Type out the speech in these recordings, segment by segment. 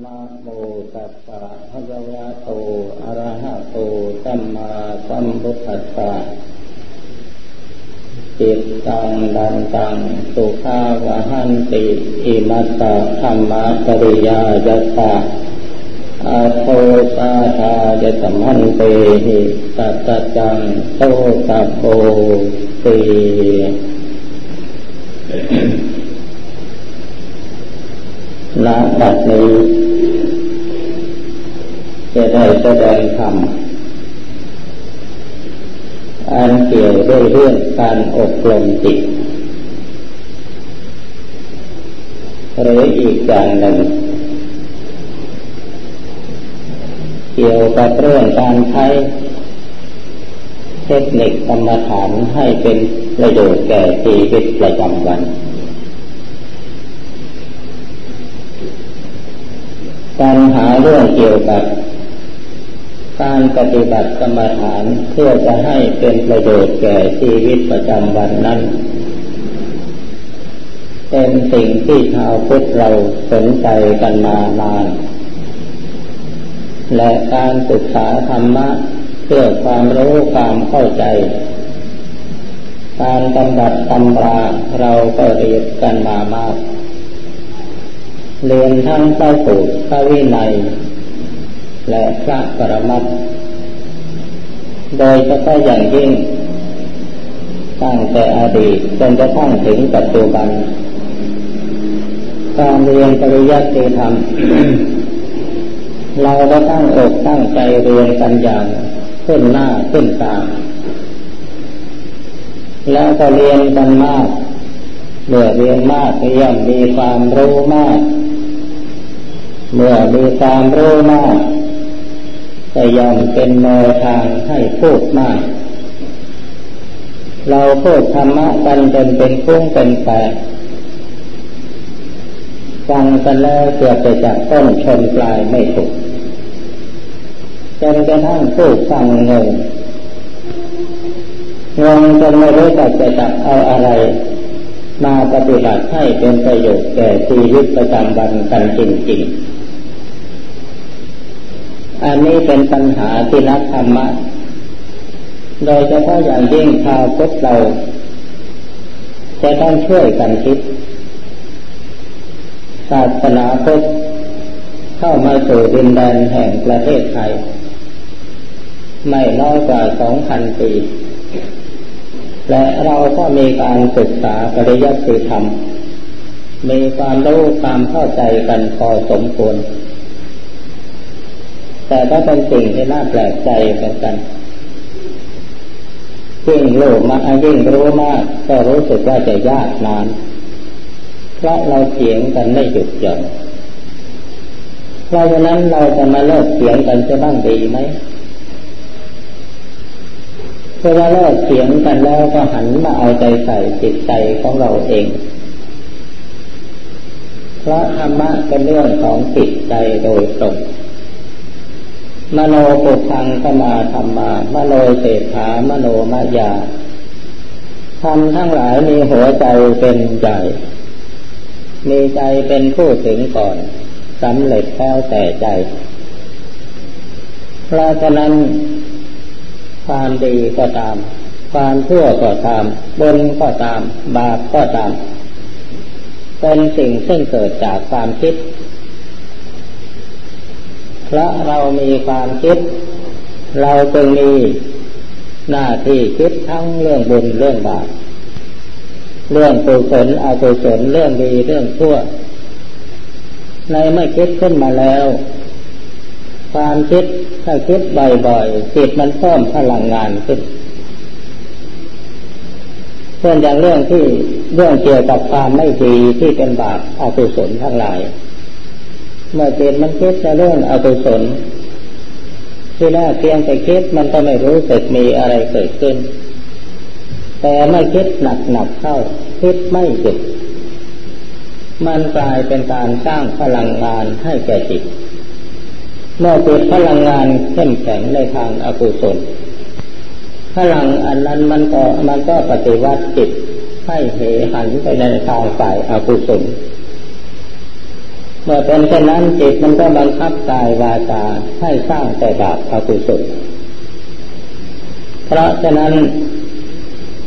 นะโมตัสสะภะคะวะโต อะระหะโต สัมมาสัมพุทธัสสะจิตตังดันตัง สุขาวะหันติอิมัสสะธรรมะปริยายัสสะอาโทสาธายสมันเตหิสัจจังโตตัโปตี ณบัดนี้จะได้แสดงธรรมอันเกี่ยวด้วยเรื่องการอบรมจิตหรืออีกอย่างหนึ่ง เกี่ยวกับเรื่องการใช้เทคนิคกรรมฐานให้เป็นประโยชน์แก่ชีวิตประจำวันปัญหาเรื่องเกี่ยวกับ การปฏิบัติกรรมฐานเพื่อจะให้เป็นประโยชน์แก่ชีวิตประจำวันนั้น เป็นสิ่งที่ชาวพุทธเราสนใจกันมานาน และการศึกษาธรรมะเพื่อความรู้ความเข้าใจการปฏิบัติตำราเราก็เรียนกันมามาก เรียนทั้งพระสูตรพระวินัย และพระปรมัตโดยเฉพาะอย่างยิ่ง ตั้งแต่อดีตจนกระทั่งถึงปัจจุบัน การเรียนปริยัติธรรม เราก็ตั้งอกตั้งใจเรียนกันอย่างขึ้นหน้าขึ้นตาแล้วก็เรียนกันมากเมื่อเรียนมากย่อมมีความรู้มาก เมื่อมีความรู้มาก จะยอมเป็นแนวทางให้พูดมาก เราพูดธรรมะกันจนเป็นพุ่งเป็นแปดฟังกันแล้วเกือบจะจับต้นชนปลายไม่ถูกจนกระทั่งพูดฟังงงงงจนไม่รู้จักจะจับเอาอะไร มาปฏิบัติให้เป็นประโยชน์แก่ชีวิตประจำวันกันจริงๆ อันนี้เป็นปัญหาที่นักธรรมะ โดยเฉพาะอย่างยิ่งชาวพุทธเรา จะต้องช่วยกันคิด ศาสนาพุทธเข้ามาสู่ดินแดนแห่งประเทศไทย ไม่น้อยกว่าสองพันปี และเราก็มีการศึกษาปริยัติธรรม มีความรู้ความเข้าใจกันพอสมควร แต่ก็เป็นสิ่งที่น่าแปลกใจเหมือนกันยิ่งรู้มายิ่งรู้มาก ก็รู้สึกว่าจะยากนานเพราะเราเถียงกันไม่หยุดหย่อนเพราะฉะนั้นเราจะมาเลิกเถียงกันจะบ้างดีไหมเพราะว่าเลิกเถียงกันแล้วก็หันมาเอาใจใส่จิตใจของเราเอง เพราะธรรมะเป็นเรื่องของจิตใจโดยตรง มโนปุพังสมาธรรมามโนเศรษฐามโนมายาทำทั้งหลายมีหัวใจเป็นใหญ่ มีใจเป็นผู้ถึงก่อนสำเร็จแล้วแต่ใจ เพราะฉะนั้นความดีก็ตาม ความชั่วก็ตามบนก็ตาม บาปก็ตาม เป็นสิ่งซึ่งเกิดจากความคิด พราะเรามีความคิด เราจึงมีหน้าที่คิดทั้งเรื่องบุญเรื่องบาปเรื่องกุศลอกุศลเรื่องดีเรื่องชั่ว ในเมื่อคิดขึ้นมาแล้ว ความคิดถ้าคิดบ่อยๆจิตมันเพิ่มพลังงานขึ้นเช่นอย่างเรื่องที่เรื่องเกี่ยวกับความไม่ดีที่เป็นบาปอกุศลทั้งหลาย เมื่อจิตมันคิดในเรื่องอกุศลที่แรกเพียงแต่คิดมันก็ไม่รู้สึกมีอะไรเกิดขึ้น แต่เมื่อคิดหนักหนักเข้า คิดไม่หยุด มันกลายเป็นการสร้างพลังงานให้แก่จิต เมื่อจิตพลังงานเข้มแข็งในทางอากุศลพลังอันนั้นมันก็มันก็ปฏิวัติจิตให้เหหันไปในทางฝ่ายอากุศล เมื่อเป็นเช่นนั้นจิตมันก็บังคับกายวาจาให้สร้างแต่บาปอกุศลเพราะฉะนั้น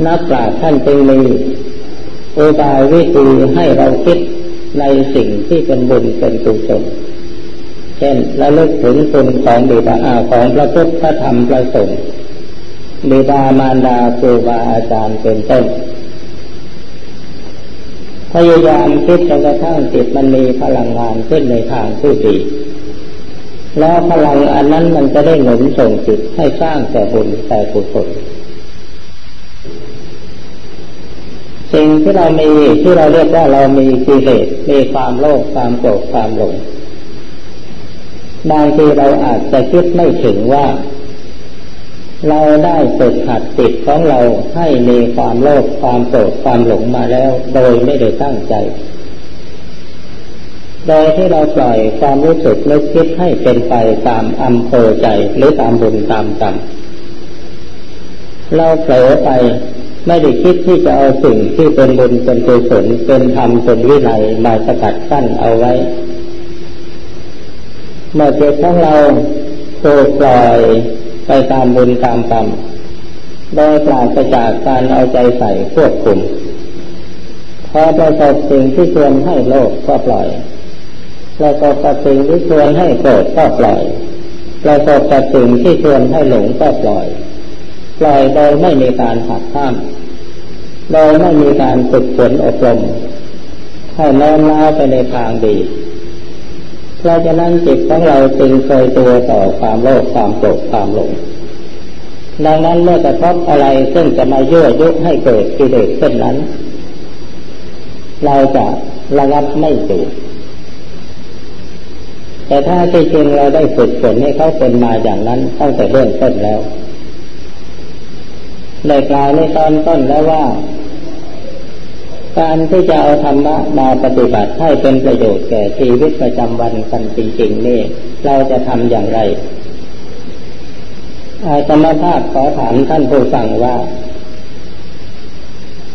นักปราชญ์ท่านจึงมีอุบายวิธีให้เราคิดในสิ่งที่เป็นบุญเป็นกุศลเช่นระลึกถึงคุณของบิดาของพระพุทธพระธรรมพระสงฆ์บิดามารดาครูบาอาจารย์เป็นต้น พยายามคิดจนกระทั่งจิตมันมีพลังงานขึ้นในทางที่ดี แล้วพลังอันนั้นมันจะได้หนุนส่งจิตให้สร้างแต่บุญแต่กุศลสิ่งที่เรามีที่เราเรียกว่าเรามีกิเลสมีความโลภความโกรธความหลงบางทีเราอาจจะคิดไม่ถึงว่า เราได้ฝึกหัดจิตของเราให้มีความโลภความโกรธความหลงมาแล้ว โดยไม่ได้ตั้งใจ โดยที่เราปล่อยความรู้สึกนึกคิดให้เป็นไปตามอำเภอใจหรือตามบุญตามกรรมเราเผลอไปไม่ได้คิดที่จะเอาสิ่งที่เป็นบุญเป็นกุศลเป็นธรรมเป็นวินัยมาสกัดกั้นเอาไว้ เมื่อจิตของเราถูกปล่อย ไปตามบุญตามกรรมโดยปราศจากการเอาใจใส่ควบคุม พอประสบสิ่งที่ควรให้โลภก็ปล่อย ประสบกับสิ่งที่ควรให้โกรธก็ปล่อย ประสบกับสิ่งที่ควรให้หลงก็ปล่อย ปล่อยโดยไม่มีการหักห้ามโดยไม่มีการฝึกฝนอบรมให้น้อมน้าวไปในทางดี เราะฉะนั้นจิตของเราจึงเคยตัวต่อความโลภความโกรธความหลงดังนั้นเมื่อกระทบอะไรซึ่งจะมายั่วยุให้เกิดกิเลสเช่นนั้น เราจะระงับไม่อยู่แต่ถ้าที่จริงเราได้ฝึกฝนให้เขาเป็นมาอย่างนั้นตั้งแต่เริ่มต้นแล้วได้กล่าวในตอนต้นแล้วว่า การที่จะเอาธรรมะมาปฏิบัติให้เป็นประโยชน์แก่ชีวิตประจำวันกันจริงๆนี่ เราจะทำอย่างไรอาตมาภาพขอถามท่านผู้ฟังว่า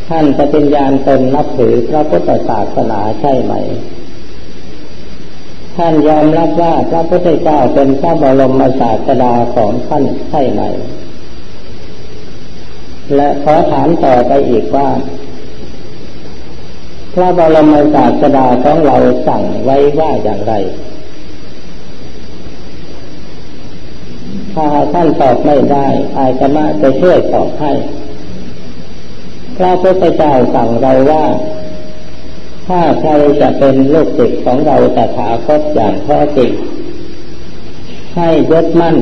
ท่านจะเป็นญาณตนนับถือพระพุทธศาสนาใช่ไหม ท่านยอมรับว่าพระพุทธเจ้าเป็นพระบรมศาสดาของท่านใช่ไหม และขอถามต่อไปอีกว่า พระบรมศาสดาของเราสั่งไว้ว่าอย่างไร ถ้าท่านตอบไม่ได้ อาจะมาจะช่วยตอบให้ พระพุทธเจ้าสั่งเราว่า ถ้าใครจะเป็นลูกศิษย์ของเราแต่ถาคตอย่างแท้จริงให้ยึดมั่น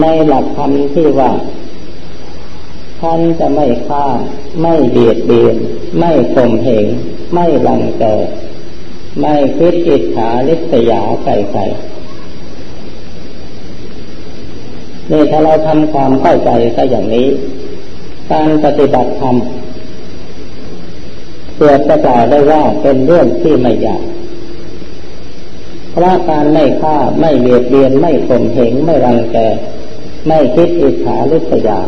ในหลักธรรมที่ว่า ท่านจะไม่ฆ่า ไม่เบียดเบียน ไม่ข่มเหง ไม่ลังแก ไม่คิดอิจฉาลิษยาใส่ใส่นี่ถ้าเราทำความเข้าใจก็อย่างนี้ การปฏิบัติธรรมเกิดจะกล่าวได้ว่าเป็นเรื่องที่ไม่ยากเพราะการไม่ฆ่าไม่เบียดเบียนไม่ข่มเหงไม่รังแก ไม่คิดอิจฉาลิษยา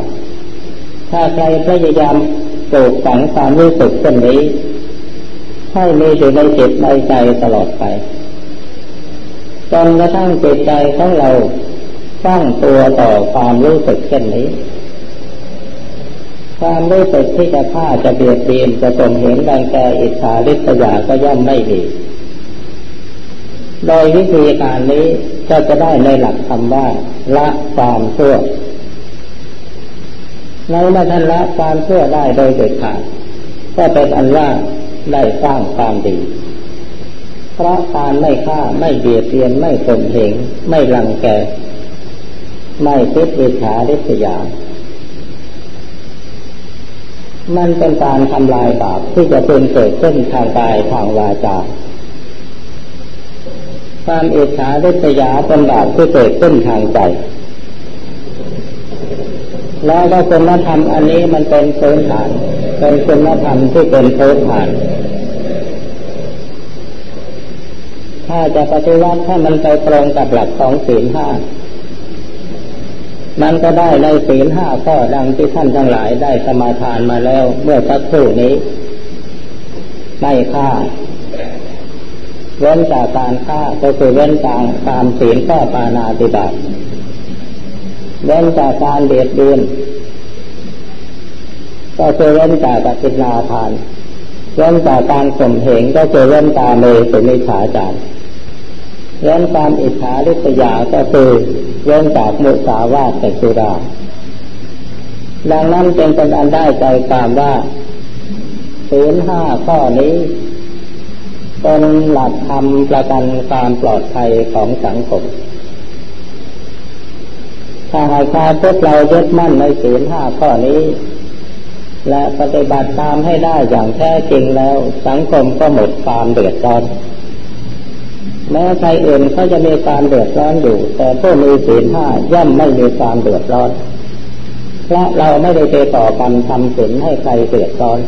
ถ้าใครพยายามปลูกฝังความรู้สึกเช่นนี้ ให้มีอยู่ในจิตในใจตลอดไปจนกระทั่งจิตใจของเราตั้งตัวต่อความรู้สึกเช่นนี้ ความรู้สึกที่จะฆ่าจะเบียดเบียนจะตนเห็นดังแกอิจฉาริษยาก็ย่อมไม่มี โดยวิธีการนี้ก็จะได้ในหลักคำว่าละความชั่ว ในเมื่อท่านละความเชื่อได้โดยเด็ดขาดก็เป็นอันว่าได้สร้างความดี เพราะการไม่ฆ่าไม่เบียดเบียนไม่ข่มเหงไม่ลังแก ไม่คิดอิจฉาริษยา มันเป็นการทำลายบาปที่จะเป็นเกิดขึ้นทางกายทางวาจาความอิจฉาริษยาเป็นบาปที่เกิดขึ้นทางใจ แล้วก็คุณธรรมอันนี้มันเป็นพื้นฐาน เป็นคุณธรรมที่เป็นพื้นฐาน ถ้าจะปฏิวัติถ้ามันไปตรงกับหลักของศีลห้ามันก็ได้ในศีลห้าข้อดังที่ท่านทั้งหลายได้สมาทานมาแล้วเมื่อสักครู่นี้ ไม่ฆ่า เว้นจากการฆ่าก็คือเว้นจากตามศีลข้อปานาติบาต เว้นจากการเบียดเบียนก็คือเว้นจากปฏินาทานเว้นจากการข่มเหงก็คือเว้นตาเมสุมิฉาจารเว้นความอิจฉาริษยาก็คือเว้นจากมุสาวาทสุราดังนั้นจึงเป็นอันได้ใจความว่าศีลห้าข้อนี้เป็นหลักธรรมประกันความปลอดภัยของสังคม ถ้าหากชาพวกเรายึดมั่นในศีลห้าข้อนี้ และปฏิบัติตามให้ได้อย่างแท้จริงแล้ว สังคมก็หมดความเดือดร้อน แม้ใครอื่นเขาจะมีความเดือดร้อนอยู่ แต่ผู้มีศีลห้าย่อมไม่มีความเดือดร้อนเพราะเราไม่ได้ไปต่อกันทำศีลให้ใครเดือดร้อน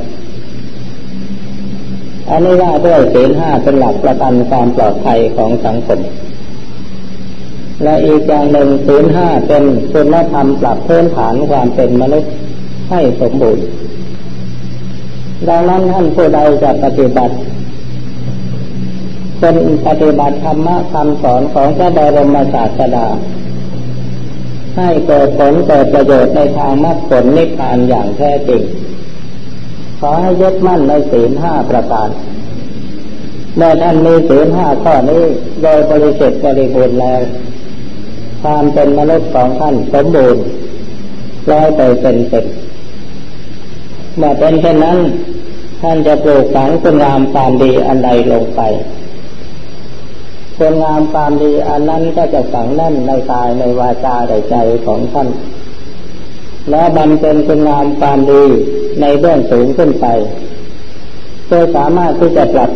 อันนี้ว่าด้วยศีลห้าเป็นหลักประกันความปลอดภัยของสังคม และอีกอย่างหนึ่งศีลห้าเป็นคุณธรรมปรับพื้นฐานความเป็นมนุษย์ให้สมบูรณ์ดังนั้นท่านผู้ใดจะปฏิบัติเป็นปฏิบัติธรรมะคำสอนของพระบรมศาสดา ให้เกิดผลเกิดประโยชน์ในทางมรรคผลนิพพานอย่างแท้จริง ขอให้ยึดมั่นในศีลห้าประการเมื่อท่านมีศีลห้าข้อนี้โดยบริสุทธิ์บริบูรณ์แล้ว ความเป็นมนุษย์ของท่านสมบูรณ์ร้อยเปอร์เซ็นต์เต็มเมื่อเป็นเช่นนั้น ท่านจะปลูกฝังคุณงามความดีอันใดลงไปคุณงามความดีอันนั้นก็จะฝังแน่นในกายในวาจาในใจของท่าน และบำเพ็ญคุณงามความดีในเบื้องสูงขึ้นไปเพื่อสามารถที่จะปรับ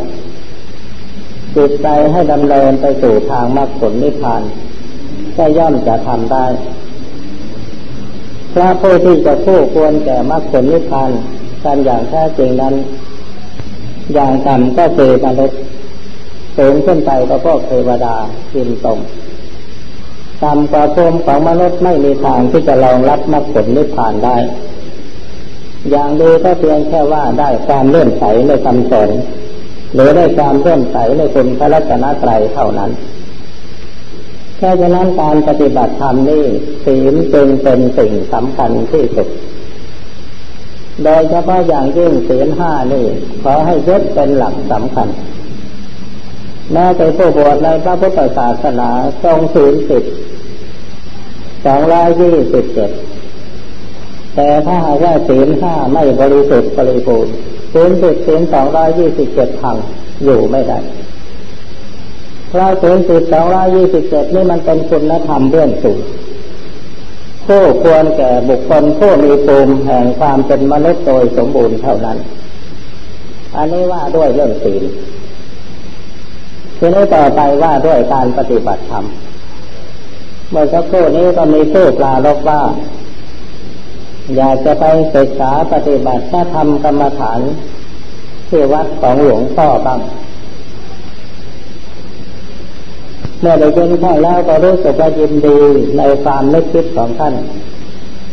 จิตใจให้ดำเนินไปสู่ทางมรรคผลนิพพาน ก็ย่อมจะทำได้พระผู้ที่จะคู่ควรแก่มรรคผลนิพพานกันอย่างแท้จริงนั้น อย่างต่ำก็คือมนุษย์สูงขึ้นไปก็พวกเทวดาจินตมต่ำกว่าภูมิของมนุษย์ไม่มีทางที่จะรองรับมรรคผลนิพพานได้ อย่างดีก็เพียงแค่ว่าได้ความเลื่อนใสในคำสอนหรือได้ความเลื่อนใสในคุณพระรัตนตรัยเท่านั้น แค่ฉะนั้นการปฏิบัติธรรมนี่ศีลจึงเป็นสิ่งสำคัญที่สุด โดยเฉพาะอย่างยิ่งศีลห้านี่ขอให้ยึดเป็นหลักสำคัญแม้แต่ผู้บวชในพระพุทธศาสนาทรงศีลสิบสองร้อยยี่สิบเจ็ดแต่ถ้าหากว่าศีลห้าไม่บริสุทธิ์บริบูรณ์ศีลสิบศีลสองร้อยยี่สิบเจ็ดพังอยู่ไม่ได้ ราะศีลสิบสองร้อยยี่สิบเจ็ดนี่มันเป็นคุณธรรมเบื้องสูงผู้ควรแก่บุคคลผู้มีภูมิแห่งความเป็นมนุษย์โดยสมบูรณ์เท่านั้น อันนี้ว่าด้วยเรื่องศีลทีนี้ต่อไปว่าด้วยการปฏิบัติธรรม เมื่อสักครู่นี้ก็มีผู้ปลาลบว่า อยากจะไปศึกษาปฏิบัติถ้าทำกรรมฐานที่วัดของหลวงพ่อบ้าง เมื่อได้ยินท่านแล้วก็รู้สึกว่ายินดีในความนึกคิดของท่าน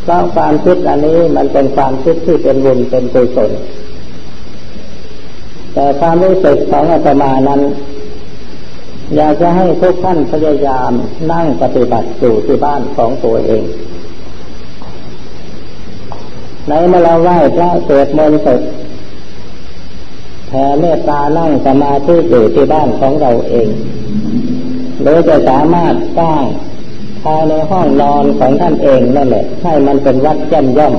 เพราะความคิดอันนี้มันเป็นความคิดที่เป็นบุญเป็นกุศลแต่ความรู้สึกของอาตมานั้น อยากจะให้ทุกท่านพยายามนั่งปฏิบัติอยู่ที่บ้านของตัวเองในเมื่อเราไหว้พระสวดมนต์เสร็จแผ่เมตตานั่งสมาธิอยู่ที่บ้านของเราเอง หรือจะสามารถสร้างภายในห้องนอนของท่านเองนั่นแหละให้มันเป็นวัดย่อมย่อม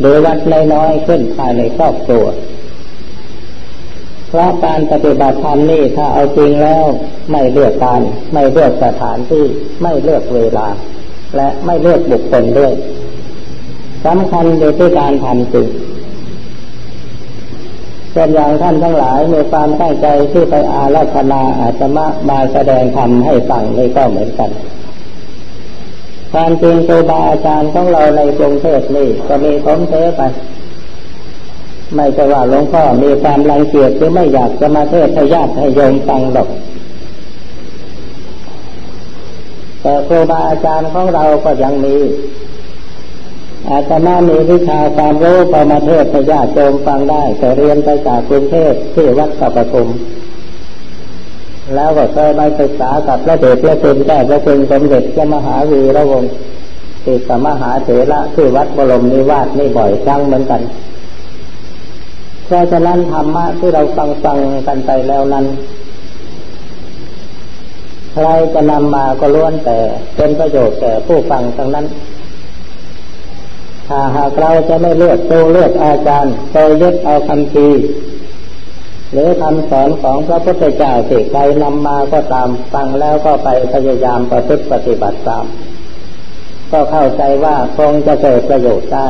หรือวัดน้อยๆขึ้นภายในครอบครัวเพราะการปฏิบัติธรรมนี่ถ้าเอาจริงแล้วไม่เลือกการไม่เลือกสถานที่ไม่เลือกเวลา และไม่เลือกบุคคลด้วยสำคัญอยู่ที่การทำจริง เช่นอย่างท่านทั้งหลายมีความตั้งใจที่ไปอาราธนาอาจจะมามาแสดงธรรมให้ฟังนี่ก็เหมือนกันการจริงครูบาอาจารย์ของเราในกรุงเทพนี่ก็มีผมเทไปไม่ใช่ว่าหลวงพ่อมีความรังเกียจหรือไม่อยากจะมาเทศให้ญาติให้โยมฟังหรอกแต่ครูบาอาจารย์ของเราก็ยังมี อาจมามีวิชาความรู้พอมาเทศให้ญาโยมฟังได้แต่เรียนไปจากกรุงเทพที่วัดสัปทุมแล้วก็เคยไปศึกษากับพระเดชพระคุณแก้พระคุณสมเด็จเจ้ามหาวีระวงศ์ติดมหาเถระที่วัดบรมนิวาสนี่บ่อยครั้งเหมือนกันเพราะฉะนั้นธรรมะที่เราฟังฟังกันไปแล้วนั้น ใครจะนำมาก็ล้วนแต่เป็นประโยชน์แก่ผู้ฟังทั้งนั้น ถ้าหากเราจะไม่เลือกตัวเลือกอาจารย์โดยยึดเอาคำทีหรือคำสอนของพระพุทธเจ้าสิใครนำมาก็ตามฟังแล้วก็ไปพยายามประพฤติปฏิบัติตาม ก็เข้าใจว่าคงจะเกิดประโยชน์ได้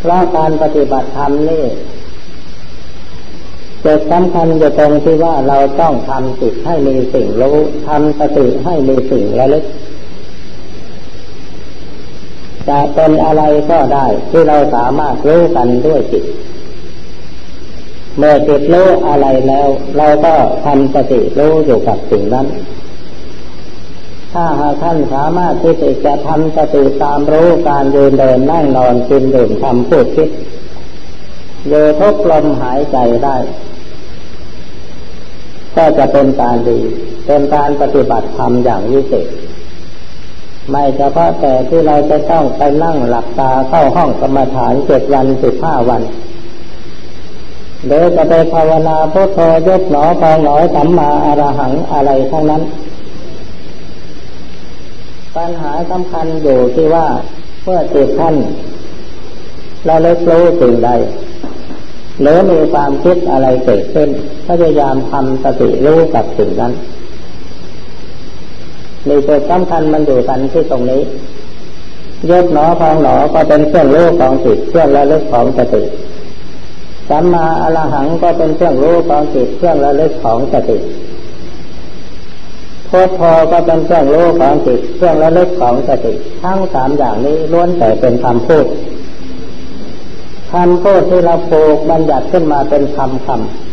เพราะการปฏิบัติธรรมนี่จุดสำคัญอยู่ตรงที่ว่าเราต้องทำจิตให้มีสิ่งรู้ทำสติให้มีสิ่งระลึก จะเป็นอะไรก็ได้ที่เราสามารถรู้กันด้วยจิต เมื่อจิตรู้อะไรแล้ว เราก็ทำสติรู้อยู่กับสิ่งนั้น ถ้าหากท่านสามารถที่จะทำสติตามรู้การยืนเดินนั่งนอนกินดื่มทำพูดคิดโยทุกลมหายใจได้ก็จะเป็นการดี เป็นการปฏิบัติธรรมอย่างวิเศษ ไม่เฉพาะแต่ที่เราจะต้องไปนั่งหลับตาเข้าห้องกรรมฐานเจ็ดวันสิบห้าวันหรือจะไปภาวนาพุทโธยกหนอพองหนอสัมมาอรหังอะไรทั้งนั้น ปัญหาสำคัญอยู่ที่ว่าเมื่อจิตท่านเราเลิกรู้สิ่งใดหรือมีความคิดอะไรเกิดขึ้นพยายามทำสติรู้กับสิ่งนั้น มีจุดสำคัญมันอยู่กันที่ตรงนี้ยกหนอพองหนอก็เป็นเครื่องรู้ของจิตเครื่องระลึกของสติสัมมาอรหังก็เป็นเครื่องรู้ของจิตเครื่องระลึกของสติพุทโธก็เป็นเครื่องรู้ของจิตเครื่องระลึกของสติ ทั้งสามอย่างนี้ล้วนแต่เป็นคำพูดคำพูดที่เราปลูกบัญญัติขึ้นมาเป็นคำคำ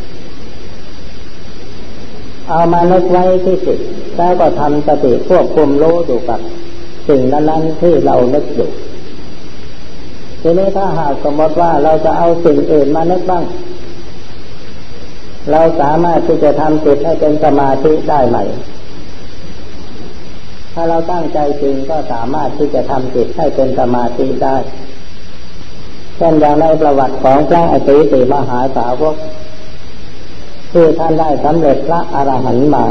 เอามานึกไว้ที่จิตแล้วก็ทำสติควบคุมรู้อยู่กับ สิ่งนั้นๆที่เรานึกอยู่ทีนี้ถ้าหากสมมติว่าเราจะเอาสิ่งอื่นมานึกบ้าง เราสามารถที่จะทำจิตให้เป็นสมาธิได้ไหม ถ้าเราตั้งใจจริงก็สามารถที่จะทำจิตให้เป็นสมาธิได้เช่นอย่างในประวัติของพระอติติมหาสาวก ที่ท่านได้สำเร็จพระอรหันต์มา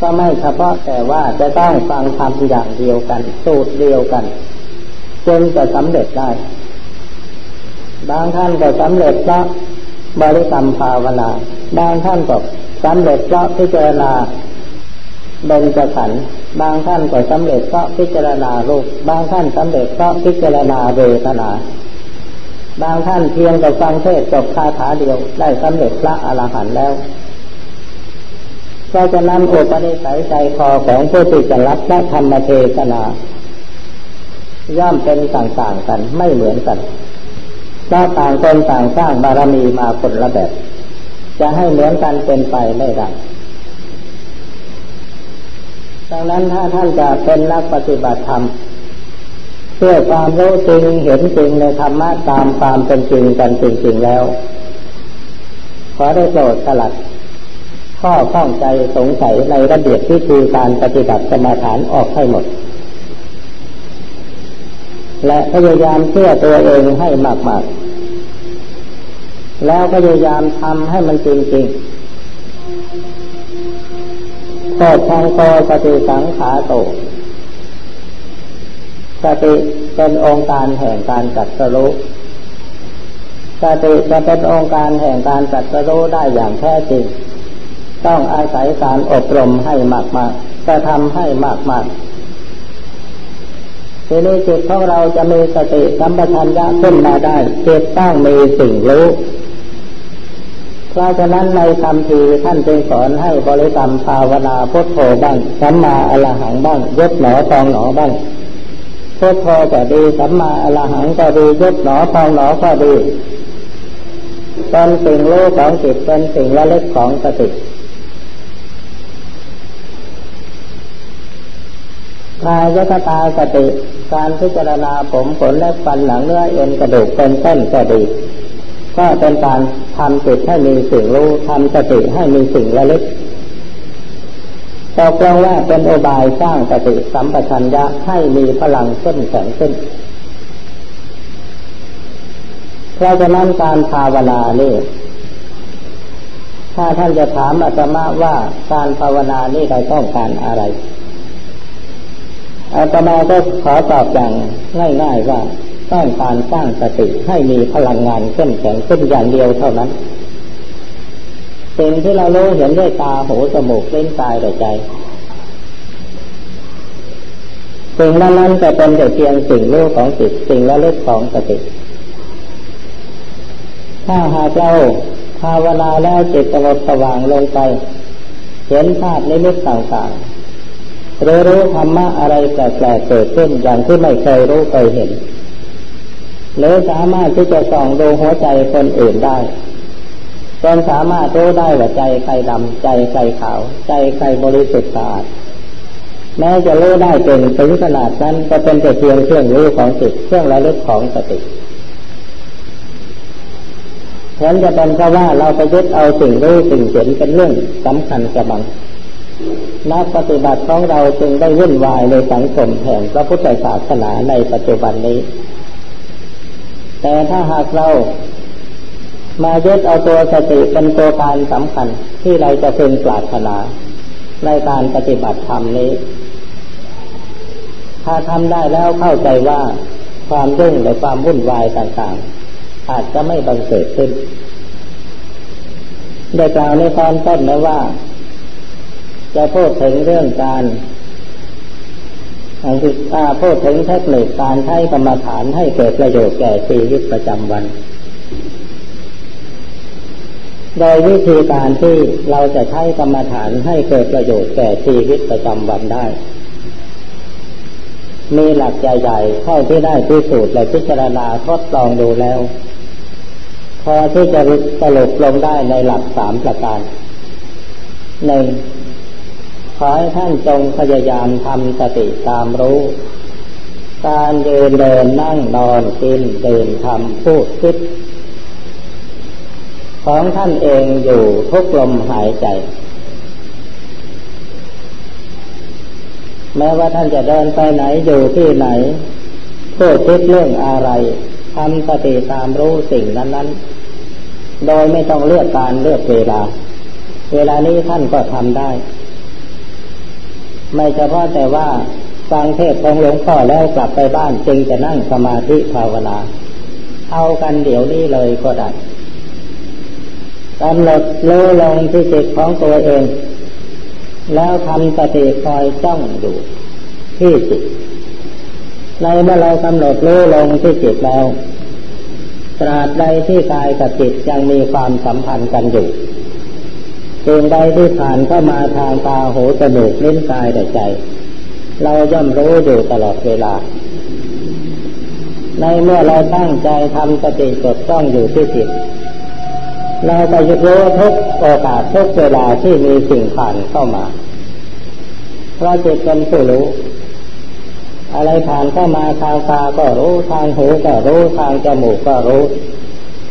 ก็ไม่เฉพาะแต่ว่าจะต้องฟังธรรมอย่างเดียวกัน สูตรเดียวกันจนจะสำเร็จได้ บางท่านก็สำเร็จเพราะบริกรรมภาวนา บางท่านก็สำเร็จเพราะพิจารณาเบญจขันธ์บางท่านก็สำเร็จเพราะพิจารณารูป บางท่านสำเร็จเพราะพิจารณาเวทนา บางท่านเพียงแต่ฟังเทศจบคาถาเดียว ได้สำเร็จพระอรหันต์แล้วก็จะนำอุปนิสัยใจคอของผู้ที่จะรับพระธรรมเทศนา ย่อมเป็นต่างๆกันไม่เหมือนกันถ้าต่างคนต่างสร้างบารมีมาคนละแบบ จะให้เหมือนกันเป็นไปไม่ได้ดังนั้นถ้าท่านจะเป็นนักปฏิบัติธรรม เพื่อความรู้จริงเห็นจริงในธรรมะตามความเป็นจริงกันจริงๆแล้ว ขอได้โปรดสลัดข้อข้องใจสงสัยในระเบียบที่คือการปฏิบัติสมาฐานออกให้หมด และพยายามเชื่อตัวเองให้มากๆ แล้วพยายามทำให้มันจริงๆโพชังโตสติสังขาโต สติเป็นองค์การแห่งการจัดสรุสติจะเป็นองค์การแห่งการจัดสรุได้อย่างแท้จริง ต้องอาศัยการอบรมให้มากๆจะทำให้มากๆทีนี้จิตของเราจะมีสติสัมปชัญญะขึ้นมาได้จิตต้องมีสิ่งรู้เพราะฉะนั้นในคำทีท่านจึงสอนให้บริกรรมภาวนาพุทโธบ้างสัมมาอรหังบ้างยศหนอทองหนอบ้าง พุทโธก็ดีสัมมาอรหังก็ดียศหนอทองหนอก็ดีเป็นสิ่งรู้ของจิตเป็นสิ่งละเล็กของสติกายกตาสติการพิจารณาผมขนและฟันหลังเนื้อเอ็นกระดูกเป็นต้นก็ดี ก็เป็นการทำจิตให้มีสิ่งรู้ทำสติให้มีสิ่งระลึก ตกลงว่าเป็นโอบายสร้างสติสัมปชัญญะให้มีพลังขึ้นแข็งขึ้นเพราะฉะนั้นการภาวนานี่ถ้าท่านจะถามอาตมาว่าการภาวนานี่เราต้องการอะไรอาตมาก็ขอตอบอย่างง่ายๆว่าต้องการสร้างสติให้มีพลังงานเข้มแข็งขึ้นอย่างเดียวเท่านั้น สิ่งที่เรารู้เห็นด้วยตาหูจมูกเล่นกายแต่ใจสิ่งนั้นนั้นจะเป็นแต่เพียงสิ่งรู้ของจิตสิ่งละลึกของสติถ้าหากเราภาวนาแล้วจิตสงบสว่างลงไป เห็นภาพในมิตต่างๆหรือรู้ธรรมะอะไรแปลกๆเกิดขึ้นอย่างที่ไม่เคยรู้เคยเห็นหรือสามารถที่จะส่องดูหัวใจคนอื่นได้ จนสามารถรู้ได้ว่าใจใครดำใจใครขาว ใจใครบริสุทธิ์สะอาดแม้จะรู้ได้เก่งถึงขนาดนั้นก็เป็นแต่เพียงเครื่องรู้ของจิตเครื่องระลึกของสติฉะนั้นจะเป็นเพราะว่าเราไปยึดเอาสิ่งรู้สิ่งเห็นเป็นเรื่องสำคัญกระบังนักปฏิบัติของเราจึงได้วุ่นวายในสังคมแห่งพระพุทธศาสนาในปัจจุบันนี้ แต่ถ้าหากเรา มายึดเอาตัวสติเป็นตัวการสำคัญที่เราจะพึงปรารถนา ในการปฏิบัติธรรมนี้ ถ้าทำได้แล้วเข้าใจว่าความยุ่งหรือความวุ่นวายต่างๆ อาจจะไม่บังเกิดขึ้นได้กล่าวในตอนต้นนะว่า จะพูดถึงเรื่องการพูดถึงเทคนิคการใช้กรรมฐานให้เกิดประโยชน์แก่ชีวิตประจำวัน โดยวิธีการที่เราจะใช้กรรมฐานให้เกิดประโยชน์แก่ชีวิตประจำวันได้ มีหลักใหญ่ๆเข้าที่ได้พิสูจน์และพิจารณาทดลองดูแล้ว พอที่จะสรุปลงได้ในหลักสามประการหนึ่งขอให้ท่านจงพยายามทำสติตามรู้ การยืนเดินนั่งนอนกินเดินทำพูดคิด ของท่านเองอยู่ทุกลมหายใจ แม้ว่าท่านจะเดินไปไหนอยู่ที่ไหนพูดคิดเรื่องอะไรทำสติตามรู้สิ่งนั้น ๆ โดยไม่ต้องเลือกการเลือกเวลา เวลานี้ท่านก็ทำได้ ไม่เฉพาะแต่ว่าฟังเทศของหลวงพ่อแล้วกลับไปบ้านจึงจะนั่งสมาธิภาวนา เอากันเดี๋ยวนี้เลยก็ได้ กำหนดรู้ลงที่จิตของตัวเอง แล้วทำสติคอยจ้องอยู่ที่จิตในเมื่อเรากำหนดรู้ลงที่จิตแล้วตราบใดที่กายกับจิตยังมีความสัมพันธ์กันอยู่สิ่งใดที่ผ่านเข้ามาทางตาหูจมูกลิ้นกายแต่ใจ เราย่อมรู้อยู่ตลอดเวลา ในเมื่อเราตั้งใจทำสติจดจ้องอยู่ที่จิต เราไปรู้ทุกโอกาสทุกเวลาที่มีสิ่งผ่านเข้ามา เพราะจิตเป็นผู้รู้ อะไรผ่านเข้ามาทางตาก็รู้ทางหูก็รู้ทางจมูกก็รู้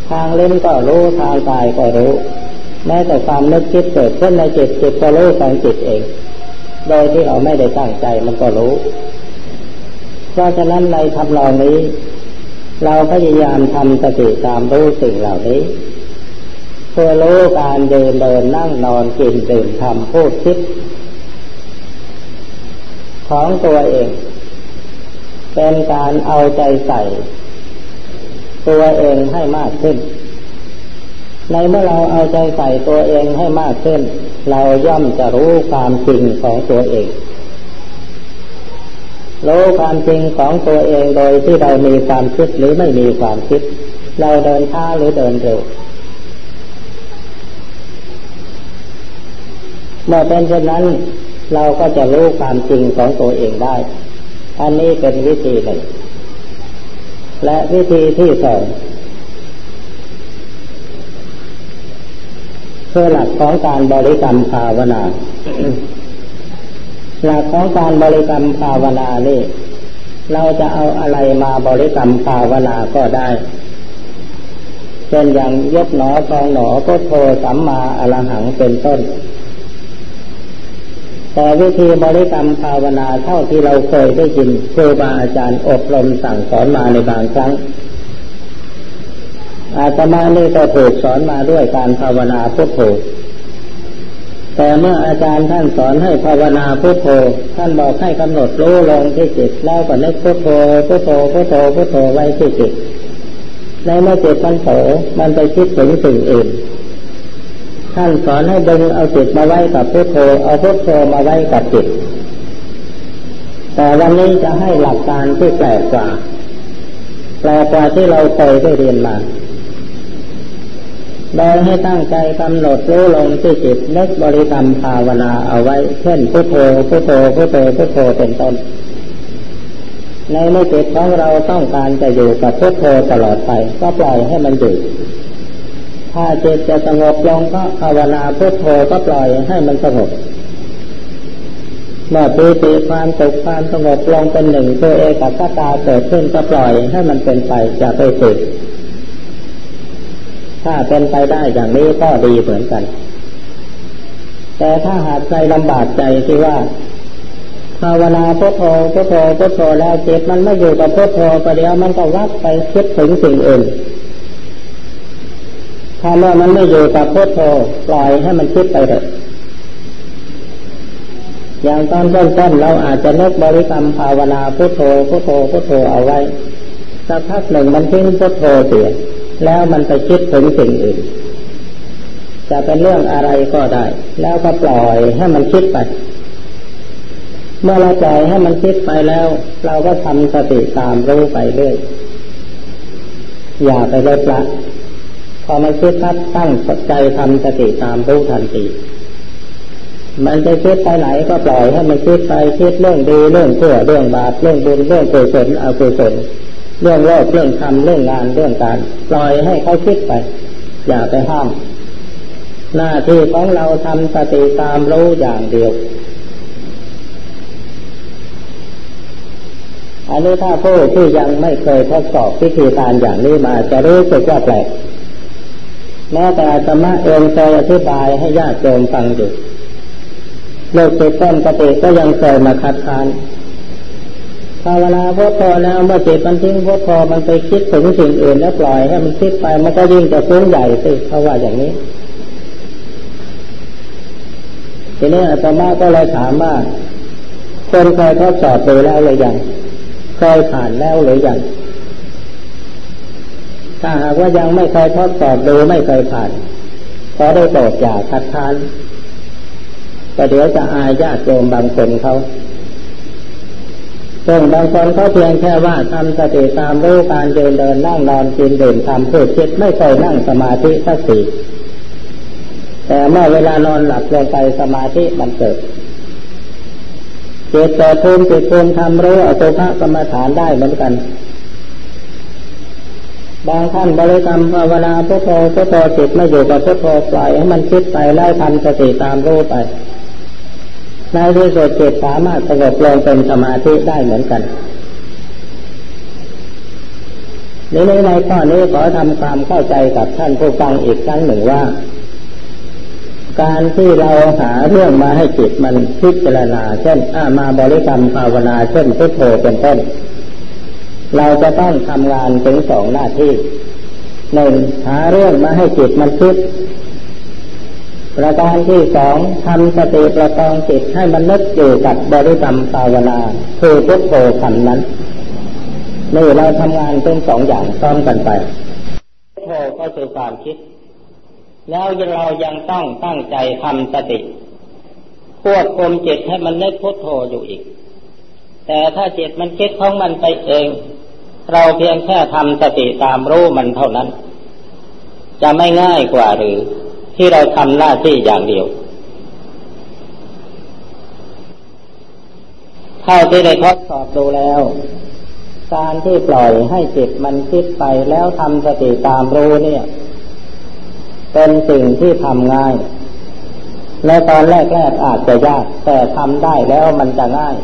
ทางลิ้นก็รู้ทางกายก็รู้ แม้แต่ความนึกคิดเกิดขึ้นในจิตจิตก็รู้ทางจิตเอง โดยที่เราไม่ได้ตั้งใจมันก็รู้ เพราะฉะนั้นในทำนองนี้ เราพยายามทำสติตามรู้สิ่งเหล่านี้ เพื่อรู้การเดินเดินนั่งนอนกินดื่มทำพูดคิด ของตัวเอง เป็นการเอาใจใส่ ตัวเองให้มากขึ้น ในเมื่อเราเอาใจใส่ตัวเองให้มากขึ้น เราย่อมจะรู้ความจริงของตัวเองรู้ความจริงของตัวเองโดยที่เรามีความคิดหรือไม่มีความคิด เราเดินช้าหรือเดินเร็ว เมื่อเป็นเช่นนั้น เราก็จะรู้ความจริงของตัวเองได้ อันนี้เป็นวิธีหนึ่ง และวิธีที่สองคือหลักของการบริกรรมภาวนา หลักของการบริกรรมภาวนานี่ เราจะเอาอะไรมาบริกรรมภาวนาก็ได้จช่นอย่างยกหนอทองหนอก็โทสัมมาอรหังเป็นต้น แต่วิธีบริกรรมภาวนาเท่าที่เราเคยได้ยินครูบาอาจารย์อบรมสั่งสอนมาในบางครั้ง อาตมานี่ก็ถูกสอนมาด้วยการภาวนาพุทโธแต่เมื่ออาจารย์ท่านสอนให้ภาวนาพุทโธท่านบอกให้กำหนดรู้ลงที่จิตแล้วก็นึกพุทโธพุทโธพุทโธพุทโธไว้ที่จิตในเมื่อจิตมันโผมันไปคิดถึงสิ่งอื่น ท่านสอนให้ดึงเอาจิตมาไว้กับพุทโธเอาพุทโธมาไว้กับจิต แต่วันนี้จะให้หลักการที่แปลกกว่า แปลกกว่าที่เราเคยได้เรียนมาโดยให้ตั้งใจกำหนดรู้ลงที่จิตนึกบริกรรมภาวนาเอาไว้ เช่นพุทโธพุทโธพุทโธพุทโธเป็นต้น ในเมื่อจิตของเราต้องการจะอยู่กับพุทโธตลอดไป ก็ปล่อยให้มันอยู่ ถ้าจิตจะสงบลงก็ภาวนาพุทโธก็ปล่อยให้มันสงบเมื่อปีติความสุขความสงบลงเป็นหนึ่งตัวเอกกัตาเกิดขึ้นก็ปล่อยให้มันเป็นไปจะไปสุดถ้าเป็นไปได้อย่างนี้ก็ดีเหมือนกัน แต่ถ้าหากใจลำบากใจที่ว่าภาวนาพุทโธพุทโธพุทโธแล้วจิตมันไม่อยู่กับพุทโธประเดี๋ยวมันก็วัดไปคิดถึงสิ่งอื่น ถ้าเมื่อมันไม่อยู่กับพุทโธปล่อยให้มันคิดไปเถอะ อย่างตอนต้นๆเราอาจจะนึกบริกรรมภาวนาพุทโธพุทโธพุทโธเอาไว้สักพักหนึ่งมันทิ้งพุทโธเสียแล้วมันไปคิดถึงสิ่งอื่น จะเป็นเรื่องอะไรก็ได้ แล้วก็ปล่อยให้มันคิดไป เมื่อเราปล่อยให้มันคิดไปแล้ว เราก็ทำสติตามรู้ไปเรื่อยอย่าไปลดละ พอมันคิดพัดตั้งใจทำสติตามรู้ทันทีมันจะคิดไปไหนก็ปล่อยให้มันคิดไปคิดเรื่องดีเรื่องชั่วเรื่องบาปเรื่องบุญเรื่องกุศลอกุศลเรื่องโลกเรื่องทำเรื่องงานเรื่องการปล่อยให้เขาคิดไป อย่าไปห้ามหน้าที่ของเราทำสติตามรู้อย่างเดียว อันนี้ถ้าผู้ที่ยังไม่เคยทดสอบพิธีการอย่างนี้มาจะรู้สึกว่าแปลก แม้แต่ธรรมะเองเคยอธิบายให้ญาติโยมฟังอยู่โลกจิตต้นปฏิก็ยังเคยมาคัดค้านภาวนาพุทโธแล้วเมื่อจิตมันทิ้งพุทโธมันไปคิดถึงสิ่งอื่นแล้วปล่อยให้มันคิดไปมันก็ยิ่งจะฟุ้งใหญ่สิเขาว่าอย่างนี้ทีนี้อาตมาก็เลยถามว่าคนเคยทดสอบดูแล้วหรือยังเคยผ่านแล้วหรือยัง ถ้าหากว่ายังไม่เคยทดสอบดูไม่เคยผ่านขอได้โปรดอย่าคัดค้านแต่เดี๋ยวจะอายญาติโยมบางคนเขาซึ่งบางคนเขาเพียงแค่ว่าทำสติตามรู้การเดินเดินนั่งนอนกินดื่มทำพูดคิดไม่เคยนั่งสมาธิสักทีแต่เมื่อเวลานอนหลับลงไปสมาธิมันเกิดเจตแต่ภูมิจิตภูมิทำรู้อสุภกรรมฐานได้เหมือนกัน บางท่านบริกรรมภาวนาพุทโธพุทโธจิตไม่อยู่กับพุทโธปล่อยให้มันคิดไปไล่ทำสติตามรู้ไปในที่สุดจิตสามารถสงบลงเป็นสมาธิได้เหมือนกันในในข้อนี้ขอทำความเข้าใจกับท่านผู้ฟังอีกครั้งหนึ่งว่า การที่เราหาเรื่องมาให้จิตมันพิจารณา เช่นอามาบริกรรมภาวนาเช่นพุทโธเป็นต้น เราจะต้องทำงานถึงสองหน้าที่หนึ่งหาเรื่องมาให้จิตมันคิดประการที่สองทำสติประกองจิตให้มันนึกอยู่กับบริกรรมภาวนาคือพุทโธคำนั้นนี่เราทำงานเป็นสองอย่างซ้อมกันไปพุทโธก็คือความคิด แล้วเรายังต้องตั้งใจทำสติควบคุมจิตให้มันนึกพุทโธอยู่อีก แต่ถ้าจิตมันคิดของมันไปเอง เราเพียงแค่ทำสติตามรู้มันเท่านั้น จะไม่ง่ายกว่าหรือ ที่เราทำหน้าที่อย่างเดียวเท่าที่ได้ทดสอบดูแล้ว การที่ปล่อยให้จิตมันคิดไปแล้วทำสติตามรู้เนี่ย เป็นสิ่งที่ทำง่าย และตอนแรกๆอาจจะยาก แต่ทำได้แล้วมันจะง่าย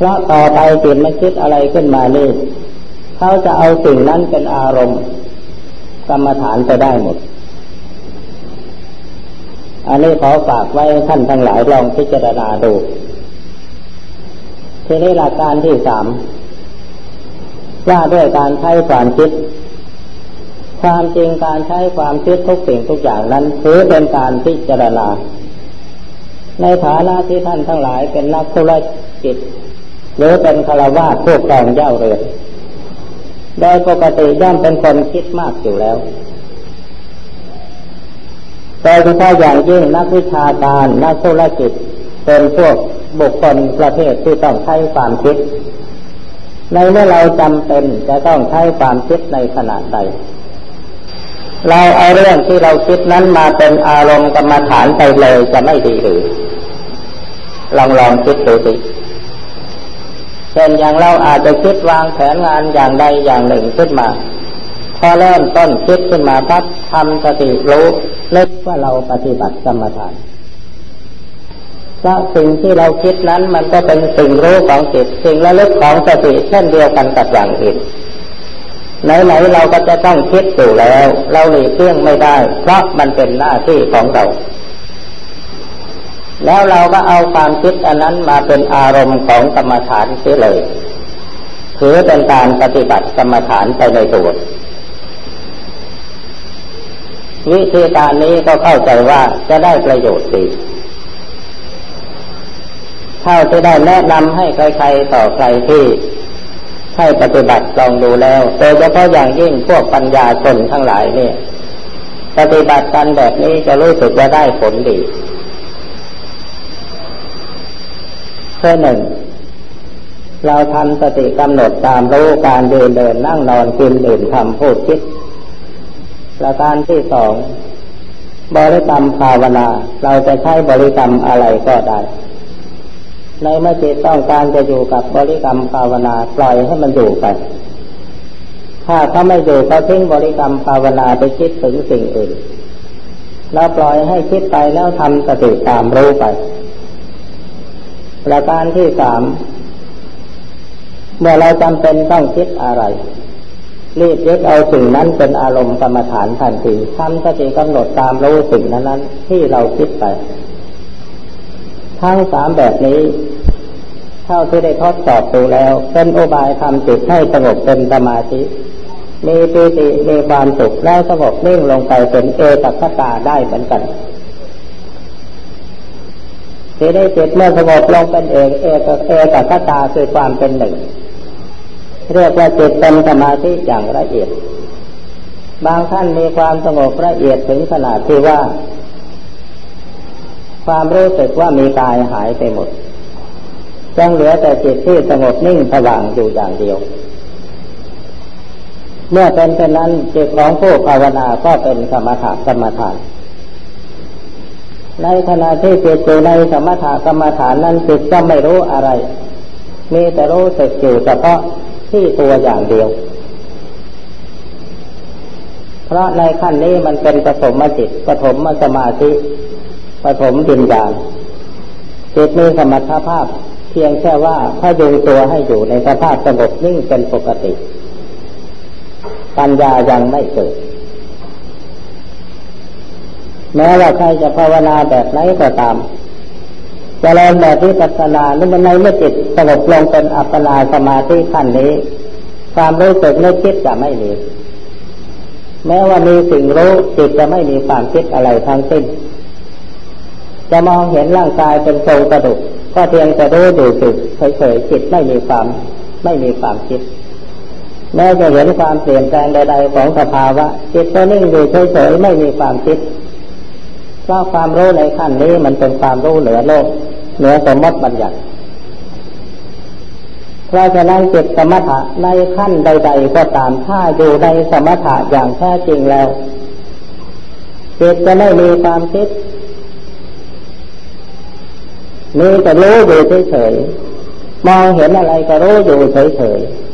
เพราะต่อไปจิตมันคิดอะไรขึ้นมานี่เขาจะเอาสิ่งนั้นเป็นอารมณ์กรรมฐานไปได้หมด อันนี้ขอฝากไว้ท่านทั้งหลายลองพิจารณาดู ทีนี้หลักการที่สามว่าด้วยการใช้ความคิด ความจริงการใช้ความคิดทุกสิ่งทุกอย่างนั้นถือเป็นการพิจารณา ในฐานะที่ท่านทั้งหลายเป็นนักธุรกิจ หรือเป็นคารวะผู้ครองเย่าเรือนโดยปกติย่อมเป็นคนคิดมากอยู่แล้วโดยเฉพาะอย่างยิ่งนักวิชาการนักธุรกิจเป็นพวกบุคคลประเภทที่ต้องใช้ความคิด ในเมื่อเราจำเป็นจะต้องใช้ความคิดในขณะใด เราเอาเรื่องที่เราคิดนั้นมาเป็นอารมณ์กรรมฐานไปเลยจะไม่ดีหรือลองลองคิดดูสิ เช่นอย่างเราอาจจะคิดวางแผนงานอย่างใดอย่างหนึ่งขึ้นมา พอเริ่มต้นคิดขึ้นมาปั๊บทำสติรู้นึกว่าเราปฏิบัติกรรมฐานเพราะสิ่งที่เราคิดนั้นมันก็เป็นสิ่งรู้ของจิตสิ่งระลึกของสติเช่นเดียวกันกับอย่างอื่นไหนๆเราก็จะต้องคิดอยู่แล้ว เราหลีกเลี่ยงไม่ได้ เพราะมันเป็นหน้าที่ของเรา แล้วเราก็เอาความคิดอันนั้นมาเป็นอารมณ์ของกรรมฐานเสียเลยถือเป็นการปฏิบัติกรรมฐานไปในตัววิธีการนี้ก็เข้าใจว่าจะได้ประโยชน์ดีเท่าที่ได้แนะนำให้ใครๆต่อใครที่ให้ปฏิบัติลองดูแล้วโดยเฉพาะอย่างยิ่งพวกปัญญาชนทั้งหลายเนี่ย ปฏิบัติกันแบบนี้จะรู้สึกว่าได้ผลดี ข้อหนึ่ง เราทำสติกำหนดตามรู้การเดินเดินนั่งนอนกินดื่มทำพูดคิด ประการที่สองบริกรรมภาวนา เราจะใช้บริกรรมอะไรก็ได้ ในเมื่อจิตต้องการจะอยู่กับบริกรรมภาวนาปล่อยให้มันอยู่ไป ถ้าเขาไม่อยู่เขาทิ้งบริกรรมภาวนาไปคิดถึงสิ่งอื่นเราปล่อยให้คิดไปแล้วทำสติตามรู้ไป ประการที่สาม เมื่อเราจำเป็นต้องคิดอะไร รีบยึดเอาสิ่งนั้นเป็นอารมณ์กรรมฐานทันทีทำสติกำหนดตามรู้สิ่งนั้นนั้นที่เราคิดไป ทั้งสามแบบนี้เท่าที่ได้ทดสอบดูแล้ว เป็นอุบายทำจิตให้สงบเป็นสมาธิมีปีติมีความสุขแล้วสงบนิ่งลงไปเป็นเอตัคตาได้เหมือนกัน ทีนี้จิตเมื่อสงบลงเป็นเอกเอกเอกคตาคือความเป็นหนึ่ง เรียกว่าจิตเป็นสมาธิอย่างละเอียด บางท่านมีความสงบละเอียดถึงขนาดที่ว่า ความรู้สึกว่ามีกายหายไปหมดยังเหลือแต่จิตที่สงบนิ่งสว่างอยู่อย่างเดียว เมื่อเป็นเช่นนั้นจิตของผู้ภาวนาก็เป็นสมถะสมถะ ในขณะที่จิตอยู่ในสมถกรรมฐานนั้นจิตก็ไม่รู้อะไร มีแต่รู้สึกอยู่เฉพาะที่ตัวอย่างเดียว เพราะในขั้นนี้มันเป็นปฐมจิตปฐมสมาธิปฐมวิญญาณจิตมีสมรรถภาพ เพียงแค่ว่าถ้ายุงตัวให้อยู่ในสภาพสงบนิ่งเป็นปกติ ปัญญายังไม่เกิด แม้ว่าใครจะภาวนาแบบไหนก็ตามจเริญแบบวิปัสนานี่มันในเมื่อจิตสงบลงเป็นอัปปนาสมาธิขั้นนี้ ความรู้สึกนึกคิดจะไม่มี แม้ว่ามีสิ่งรู้จิตจะไม่มีความคิดอะไรทั้งสิ้น จะมองเห็นร่างกายเป็นโครงกระดูกก็เพียงแต่รู้ดูสึกเฉยๆจิตไม่มีความไม่มีความคิด แม้จะเห็นความเปลี่ยนแปลงใดๆของสภาวะจิตก็นิ่งอยู่เฉยๆไม่มีความคิด พราะความรู้ในขั้นนี้มันเป็นความรู้เหนือโลกเหนือสมมติบัญญัติเพราะฉะนั้นจิตสมถะในขั้นใด ๆ ก็ตามถ้าอยู่ในสมถะอย่างแท้จริงแล้วจิตจะไม่มีความคิดมีแต่รู้อยู่เฉยๆมองเห็นอะไรก็รู้อยู่เฉยๆ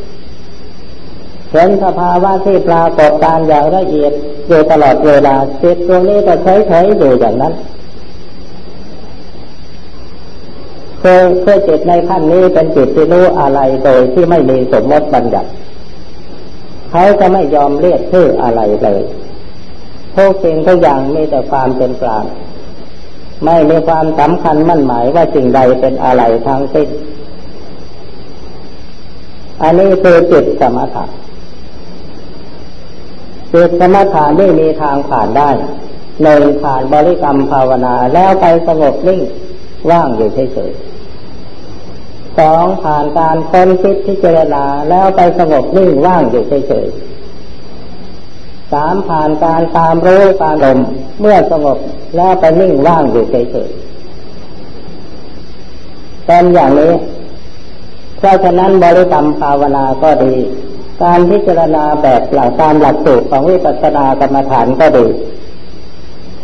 เห็นสภาวะที่ปรากฏการอย่างละเอียดอยู่ตลอดเวลาจิตตรงนี้ก็ใช้ใช้อยู่อย่างนั้นคือคือจิตในขั้นนี้เป็นจิตที่รู้อะไรโดยที่ไม่มีสมมติบัญญัติเขาจะไม่ยอมเรียกชื่ออะไรเลยทุกสิ่งทุกอย่างมีแต่ความเป็นกลางไม่มีความสำคัญมั่นหมายว่าสิ่งใดเป็นอะไรทั้งสิ้นอันนี้คือจิตสมถะ จิตสมถะไม่มีทางผ่านได้หนึ่งผ่านบริกรรมภาวนาแล้วไปสงบนิ่งว่างอยู่เฉยๆสองผ่านการค้นคิดพิจารณาแล้วไปสงบนิ่งว่างอยู่เฉยๆสามผ่านการตามรู้การดมเมื่อสงบแล้วไปนิ่งว่างอยู่เฉยๆเป็นอย่างนี้เพราะฉะนั้นบริกรรมภาวนาก็ดี การพิจารณาแบบหลักตามหลักสูตรของวิปัสสนากรรมฐานก็ดี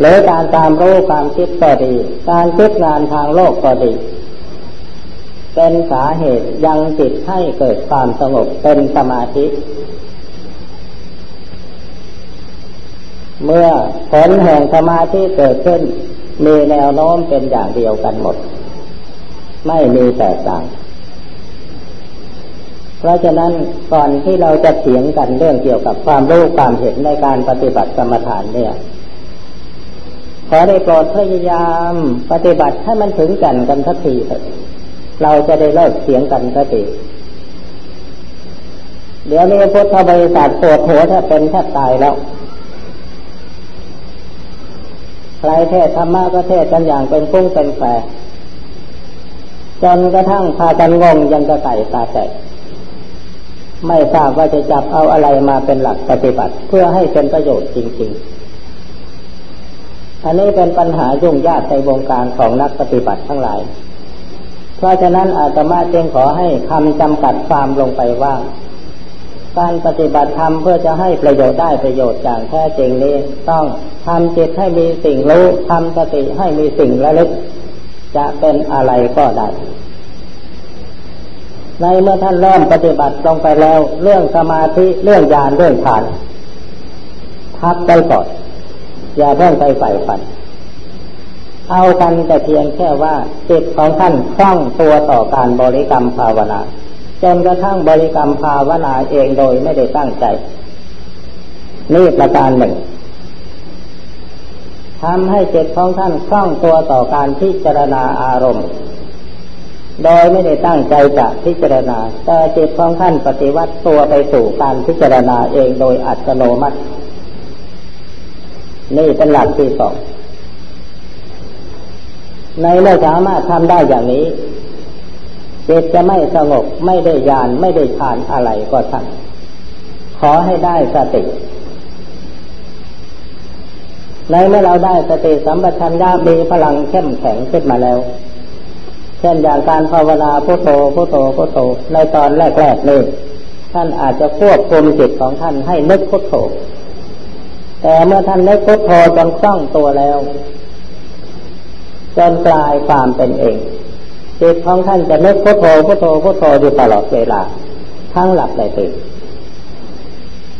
หรือการตามรู้ความคิดก็ดี การคิดงานทางโลกก็ดี เป็นสาเหตุยังจิตให้เกิดความสงบเป็นสมาธิ เมื่อผลแห่งสมาธิเกิดขึ้น มีแนวโน้มเป็นอย่างเดียวกันหมด ไม่มีแตกต่าง เพราะฉะนั้นก่อนที่เราจะเถียงกันเรื่องเกี่ยวกับความรู้ความเห็นในการปฏิบัติกรรมฐานเนี่ย ขอได้โปรดพยายามปฏิบัติให้มันถึงกันกันสักทีเถอะเราจะได้เลิกเถียงกันสักทีเดี๋ยวนี้พุทธบริษัทปวดหัวถ้าเป็นแทบตายแล้วใครเทศธรรมะก็เทศกันอย่างเป็นกุ้งเป็นแฝจนกระทั่งพากันงงยังกระไก่ตาแตก ไม่ทราบว่าจะจับเอาอะไรมาเป็นหลักปฏิบัติ เพื่อให้เป็นประโยชน์จริง ๆ อันนี้เป็นปัญหายุ่งยากในวงการของนักปฏิบัติทั้งหลาย เพราะฉะนั้นอาตมาจึงขอให้คำจำกัดความลงไปว่า การปฏิบัติธรรมเพื่อจะให้ประโยชน์ได้ประโยชน์อย่างแท้จริงนี้ ต้องทำจิตให้มีสิ่งรู้ทำสติให้มีสิ่งระลึก จะเป็นอะไรก็ได้ ในเมื่อท่านเริ่มปฏิบัติลงไปแล้ว เรื่องสมาธิเรื่องญาณเรื่องฌานพักไปก่อนอย่าเพิ่งไปใส่ฝัน เอากันแต่เพียงแค่ว่าจิตของท่านคล่องตัวต่อการบริกรรมภาวนาจนกระทั่งบริกรรมภาวนาเองโดยไม่ได้ตั้งใจ นี่ประการหนึ่งทำให้จิตของท่านคล่องตัวต่อการพิจารณาอารมณ์ โดยไม่ได้ตั้งใจจะพิจารณาแต่จิตของท่านปฏิวัติตัวไปสู่การพิจารณาเองโดยอัตโนมัติ นี่เป็นหลักที่สองในเมื่อสามารถทำได้อย่างนี้จิตจะไม่สงบไม่ได้ยานไม่ได้ฌานอะไรก็ทำขอให้ได้สติในเมื่อเราได้สติสัมปชัญญะมีพลังเข้มแข็งขึ้นมาแล้ว เช่นอย่างการภาวนาพุทโธพุทโธพุทโธในตอนแรกๆนี่ท่านอาจจะควบคุมจิตของท่านให้นึกพุทโธ แต่เมื่อท่านนึกพุทโธจนคล่องตัวแล้วจนกลายความเป็นเองจิตของท่านจะนึกพุทโธพุทโธพุทโธอยู่ตลอดเวลา ทั้งหลับและตื่น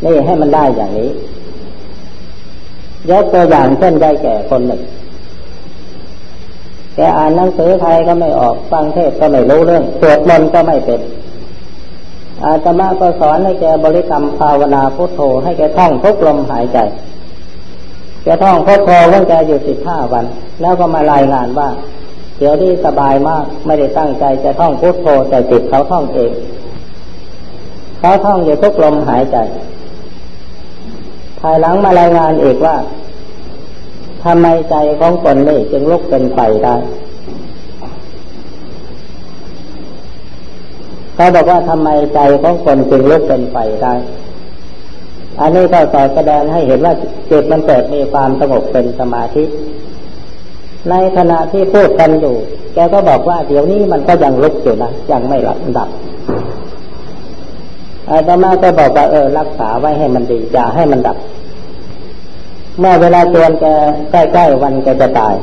นี่ให้มันได้อย่างนี้ยกตัวอย่างเช่นได้แก่คนหนึ่ง แกอ่านหนังสือไทยก็ไม่ออกฟังเทศก็ไม่รู้เรื่องสวดมนต์ก็ไม่เป็น อาตมาก็สอนให้แกบริกรรมภาวนาพุทโธให้แกท่องทุกลมหายใจแกท่องพุทโธว่งแกอยู่สิบห้าวัน แล้วก็มารายงานว่าเดี๋ยวนี้สบายมากไม่ได้ตั้งใจจะท่องพุทโธแต่จิตเขาท่องเองเขาท่องอยู่ทุกลมหายใจภายหลังมารายงานอีกว่า ทำไมใจของคนนี่จึงลุกเป็นไฟได้เขาบอกว่าทำไมใจของคนจึงลุกเป็นไฟได้ อันนี้ก็สอนแสดงให้เห็นว่าจิตมันเกิดมีความสงบเป็นสมาธิ ในขณะที่พูดกันอยู่ แกก็บอกว่าเดี๋ยวนี้มันก็ยังลุกอยู่นะ ยังไม่หลับดับอาตมาก็บอกว่าเออรักษาไว้ให้มันดีอย่าให้มันดับ เมื่อเวลาจวนแกใกล้ๆวันแกจะตาย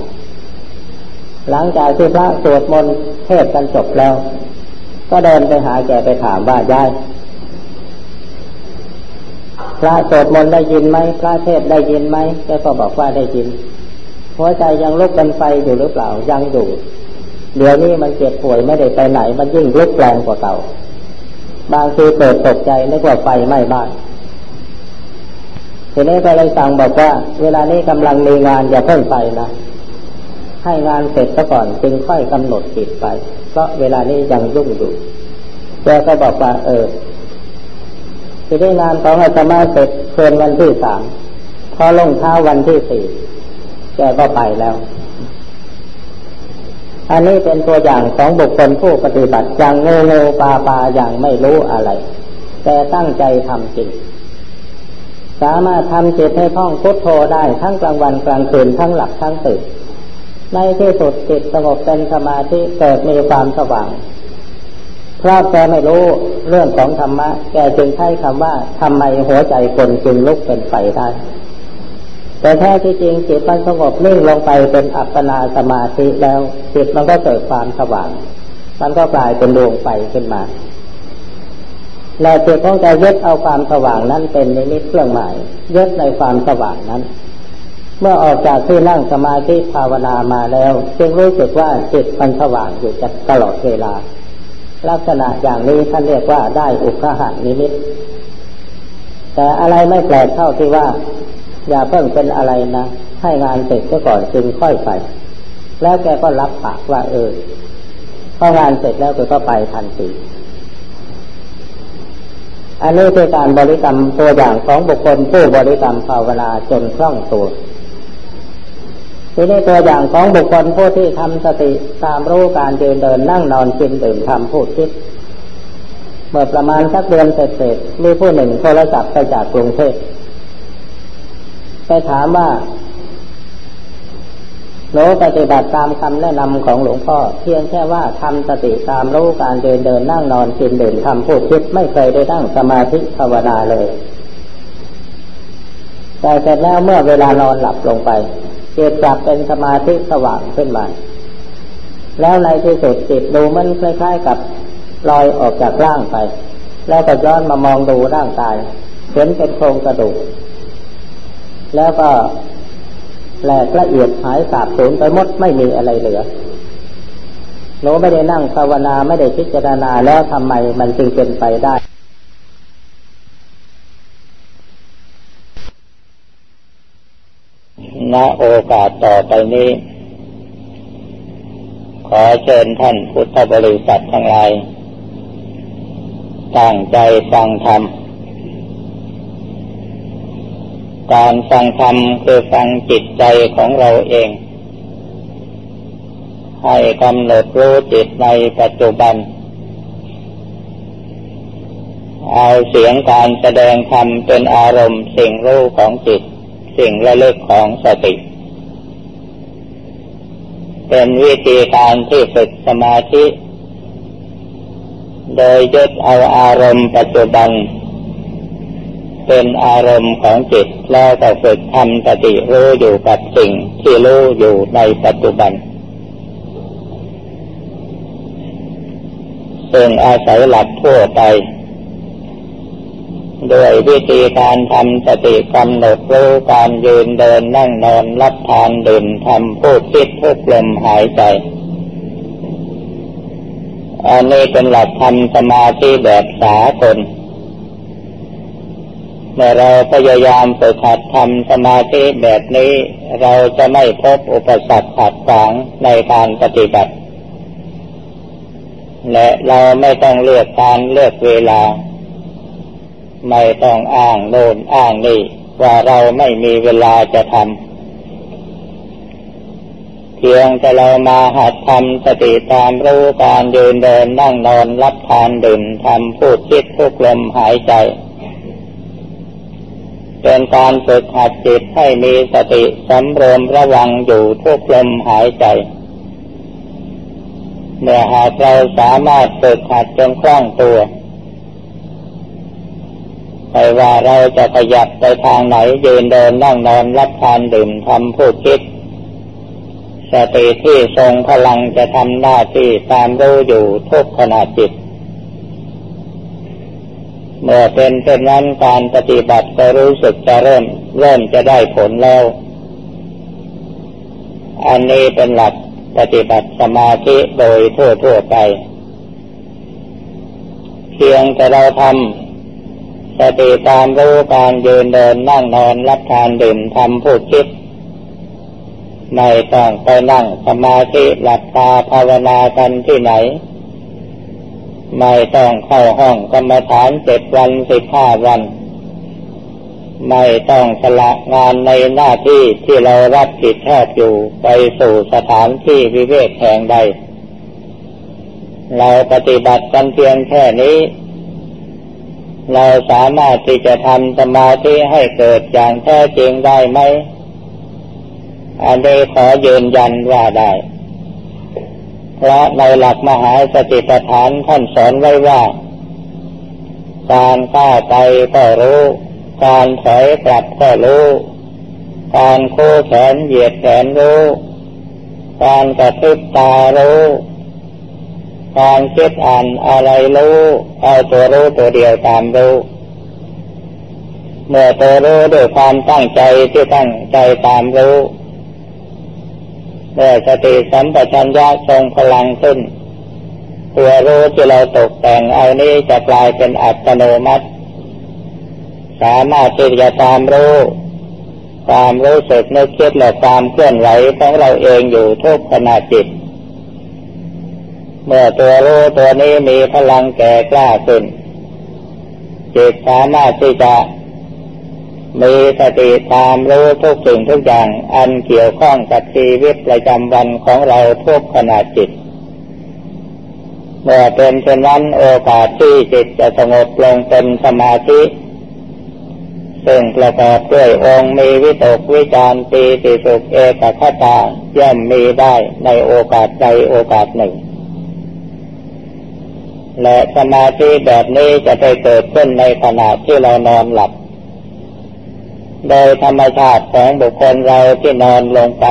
หลังจากที่พระสวดมนต์เทศกันจบแล้ว ก็เดินไปหาแกไปถามว่ายายพระสวดมนต์ได้ยินไหมพระเทศได้ยินไหมแกก็บอกว่าได้ยิน หัวใจยังลุกเป็นไฟอยู่หรือเปล่ายังอยู่ เดี๋ยวนี้มันเจ็บป่วยไม่ได้ไปไหน มันยิ่งลุกแรงกว่าเก่า บางทีเกิดตกใจนึกว่าไฟไหม้บ้าน ทีนี้ก็เลยสั่งบอกว่า เวลานี้กำลังมีงานอย่าเพิ่งไปนะให้งานเสร็จซะก่อนจึงค่อยกำหนดจิตไป เพราะเวลานี้ยังยุ่งอยู่แกก็บอกว่า เออทีนี้งานของอาตมาเสร็จเคืนวันที่สามพอลงเท้าวันที่สี่แกก็ไปแล้ว อันนี้เป็นตัวอย่างของบุคคลผู้ปฏิบัติอย่างโง่โง่ปาปาอย่างไม่รู้อะไร แต่ตั้งใจทำจริง สามารถทำจิตให้ท่องพุทโธได้ทั้งกลางวันกลางคืนทั้งหลับทั้งตื่นในที่สุดจิตสงบเป็นสมาธิเกิดมีความสว่างเพราะแกไม่รู้เรื่องของธรรมะ แกจึงใช้คำว่าทำไมหัวใจคนจึงลุกเป็นไฟได้ แต่แท้ที่จริงจิตมันสงบนิ่งลงไปเป็นอัปปนาสมาธิแล้วจิตมันก็เกิดความสว่าง มันก็กลายเป็นดวงไฟขึ้นมา และจิตของใจยึดเอาความสว่างนั้นเป็นนิมิตเครื่องหมายยึดในความสว่างนั้น เมื่อออกจากที่นั่งสมาธิภาวนามาแล้ว จึงรู้สึกว่าจิตมันสว่างอยู่จัตลอดเวลา ลักษณะอย่างนี้ท่านเรียกว่าได้อุคหานิมิต แต่อะไรไม่แปลกเท่าที่ว่า อย่าเพิ่งเป็นอะไรนะให้งานเสร็จก่อนจึงค่อยไป แล้วแกก็รับปากว่าเออพองานเสร็จแล้วแกก็ไปทันที อันนี้คือการบริกรรมตัวอย่างของบุคคลผู้บริกรรมภาวนาจนคล่องตัวทีนี้ตัวอย่างของบุคคลผู้ที่ทำสติตามรู้การเดินเดินนั่งนอนกินดื่มทำพูดคิดเมื่อประมาณสักเดือนเสร็จมีผู้หนึ่งโทรศัพท์ไปจากกรุงเทพไปถามว่า หนูปฏิบัติตามคำแนะนำของหลวงพ่อ เพียงแค่ว่าทำสติตามรู้การเดินเดินนั่งนอนกินดื่มทำพูดคิดไม่เคยได้นั่งสมาธิภาวนาเลย แต่เสร็จแล้วเมื่อเวลานอนหลับลงไปจิตจับเป็นสมาธิสว่างขึ้นมา แล้วในที่สุดจิตดูมันคล้ายๆกับลอยออกจากร่างไป แล้วก็ย้อนมามองดูร่างกาย เห็นเป็นโครงกระดูก แล้วก็ แหลกละเอียดหายสาบสูญไปหมดไม่มีอะไรเหลือหนูไม่ได้นั่งภาวนาไม่ได้พิจารณาแล้วทำไมมันจึงเป็นไปได้ณโอกาสต่อไปนี้ ขอเชิญท่านพุทธบริษัททั้งหลายตั้งใจฟังธรรม การฟังธรรมคือฟังจิตใจของเราเอง ให้กำหนดรู้จิตในปัจจุบัน เอาเสียงการแสดงธรรมเป็นอารมณ์สิ่งรู้ของจิต สิ่งระลึกของสติ เป็นวิธีการที่ฝึกสมาธิ โดยยึดเอาอารมณ์ปัจจุบัน เป็นอารมณ์ของจิตแล้วก็ฝึกทำสติรู้อยู่กับสิ่งที่รู้อยู่ในปัจจุบัน ซึ่งอาศัยหลักทั่วไปด้วยวิธีการทำสติกำหนดรู้การยืนเดินนั่งนอนรับทานดื่มทำพูดคิดทุกลมหายใจ อันนี้เป็นหลักทำสมาธิแบบสากล มื่อเราพยายามฝึกหัดทำสมาธิแบบนี้ เราจะไม่พบอุปสรรคขัดขวางในการปฏิบัติ และเราไม่ต้องเลือกการเลือกเวลา ไม่ต้องอ้างโน่นอ้างนี่ว่าเราไม่มีเวลาจะทำเพียงแต่เรามาหัดทำสติตามรู้การยืนเดินนั่งนอนรับทานดื่มทำพูดคิดทุกลมหายใจ เป็นการฝึกหัดจิตให้มีสติสำรวมระวังอยู่ทุกลมหายใจ เมื่อหากเราสามารถฝึกหัดจนคล่องตัวไม่ว่าเราจะขยับไปทางไหนยืนเดินนั่งนอนรับทานดื่มทำพูดคิด สติที่ทรงพลังจะทำหน้าที่ตามรู้อยู่ทุกขณะจิต เมื่อเป็นเช่นนั้นการปฏิบัติก็รู้สึกจะเริ่ม เริ่มจะได้ผลแล้ว อันนี้เป็นหลักปฏิบัติสมาธิโดยทั่วๆไป เพียงแต่เราทำสติตามรู้การยืนเดินนั่งนอนรับทานดื่มทำพูดคิดไม่ต้องไปนั่งสมาธิหลับตาภาวนากันที่ไหน ไม่ต้องเข้าห้องกรรมฐานเจ็ดวันสิบห้าวัน ไม่ต้องสละงานในหน้าที่ที่เรารับผิดชอบอยู่ไปสู่สถานที่วิเวกแห่งใด เราปฏิบัติกันเพียงแค่นี้ เราสามารถที่จะทำสมาธิให้เกิดอย่างแท้จริงได้ไหมอันนี้ขอยืนยันว่าได้ พระในหลักมหาสติปัฏฐานท่านสอนไว้ว่า การก้าวไปก็รู้ การถอยกลับก็รู้ การโค้แขนเหยียดแขนรู้ การกระพริบตารู้การคิดอ่านอะไรรู้เอาตัวรู้ตัวเดียวตามรู้ เมื่อตัวรู้ด้วยความตั้งใจที่ตั้งใจตามรู้ เมื่อสติสัมปชัญญะทรงพลังขึ้น ตัวรู้ที่เราตกแต่งเอานี้จะกลายเป็นอัตโนมัติ สามารถที่จะตามรู้ความรู้สึกนึกคิดและความเคลื่อนไหวของเราเองอยู่ทุกขณะจิต เมื่อตัวรู้ตัวนี้มีพลังแก่กล้าขึ้นจิตสามารถที่จะ มีสติตามรู้ทุกสิ่งทุกอย่าง อันเกี่ยวข้องกับชีวิตประจำวันของเราทุกขณะจิต เมื่อเป็นเช่นนั้นโอกาสที่จิตจะสงบลงเป็นสมาธิ ซึ่งประกอบด้วยองค์มีวิตกวิจารปีติสุขเอกคตาย่อมมีได้ในโอกาสใดโอกาสหนึ่งและสมาธิแบบนี้จะไปเกิดขึ้นในขณะที่เรานอนหลับ โดยธรรมชาติของบุคคลเราที่นอนลงไป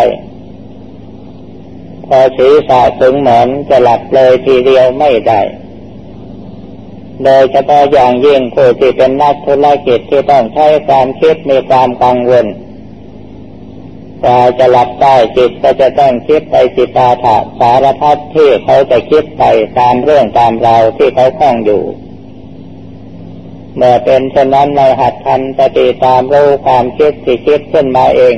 พอศีรษะถึงหมอนจะหลับเลยทีเดียวไม่ได้ โดยเฉพาะอย่างยิ่งผู้ที่เป็นนักธุรกิจที่ต้องใช้ความคิดมีความกังวลกว่าจะหลับได้จิตก็จะต้องคิดไปจิตาถะสารพัดที่เขาจะคิดไปตามเรื่องตามราวที่เขาคล้องอยู่ เมื่อเป็นเช่นนั้นในหัดทำสติตามรู้ความคิดที่คิดขึ้นมาเอง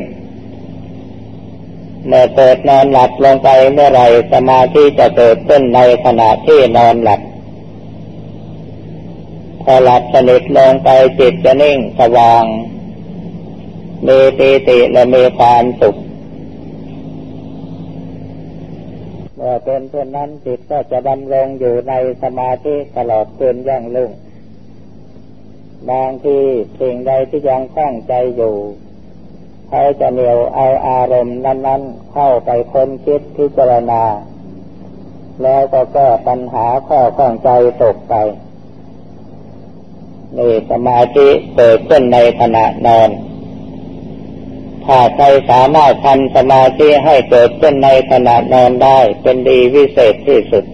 เมื่อเกิดนอนหลับลงไปเมื่อไรสมาธิจะเกิดขึ้นในขณะที่นอนหลับพอหลับสนิทลงไปจิตจะนิ่งสว่าง มีปีติและมีความสุขเมื่อเป็นเช่นนั้นจิตก็จะดำรงอยู่ในสมาธิตลอดคืนย่างลุ่ง บางทีสิ่งใดที่ยังคล้องใจอยู่เขาจะเหนียวเอาอารมณ์นั้นๆ เข้าไปค้นคิดพิจารณา แล้วก็แก้ปัญหาข้อข้องใจตกไปนี่สมาธิเกิดขึ้นในขณะนอน ถ้าใครสามารถทำสมาธิให้เกิดขึ้นในขณะนอนได้เป็นดีวิเศษที่สุด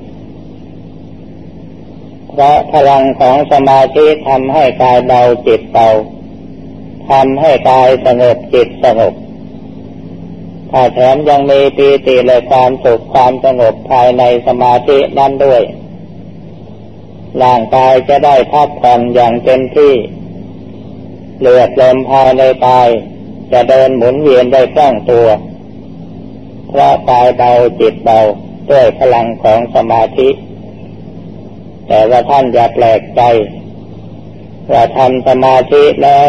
เพราะพลังของสมาธิทำให้กายเบาจิตเบาทำให้กายสงบจิตสงบถ้าแถมยังมีปีติและความสุขความสงบภายในสมาธินั้นด้วย ร่างกายจะได้พักผ่อนอย่างเต็มที่ เลือดลมภายในกาย จะเดินหมุนเวียนได้คล่องตัวเพราะกายเบาจิตเบาด้วยพลังของสมาธิ แต่ว่าท่านอย่าแปลกใจว่าทำสมาธิแล้ว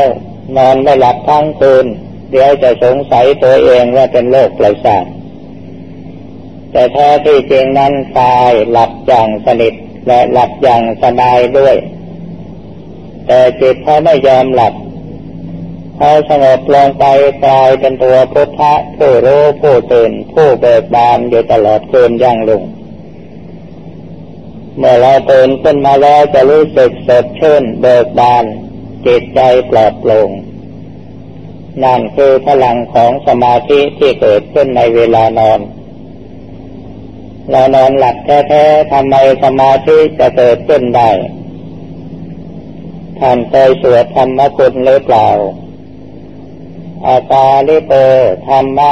นอนไม่หลับทั้งคืนเดี๋ยวจะสงสัยตัวเองว่าเป็นโรคประสาทแต่แท้ที่จริงนั้นตายหลับอย่างสนิทและหลับอย่างสบายด้วย แต่จิตเขาไม่ยอมหลับพอสงบลงไปกลายเป็นตัวพุทธะผู้รู้ผู้ตื่นผู้เบิกบานอยู่ตลอดคืนย่างลง เมื่อเราตื่นขึ้นมาแล้วจะรู้สึกสดชื่นเบิกบาน จิตใจปลอดโปร่งนั่นคือพลังของสมาธิที่เกิดขึ้นในเวลานอน เรานอนหลับแท้ๆทำไมสมาธิจะเกิดขึ้นได้ ท่านเคยสวดธรรมคุณหรือเปล่า อาตาลิโตธรรมะ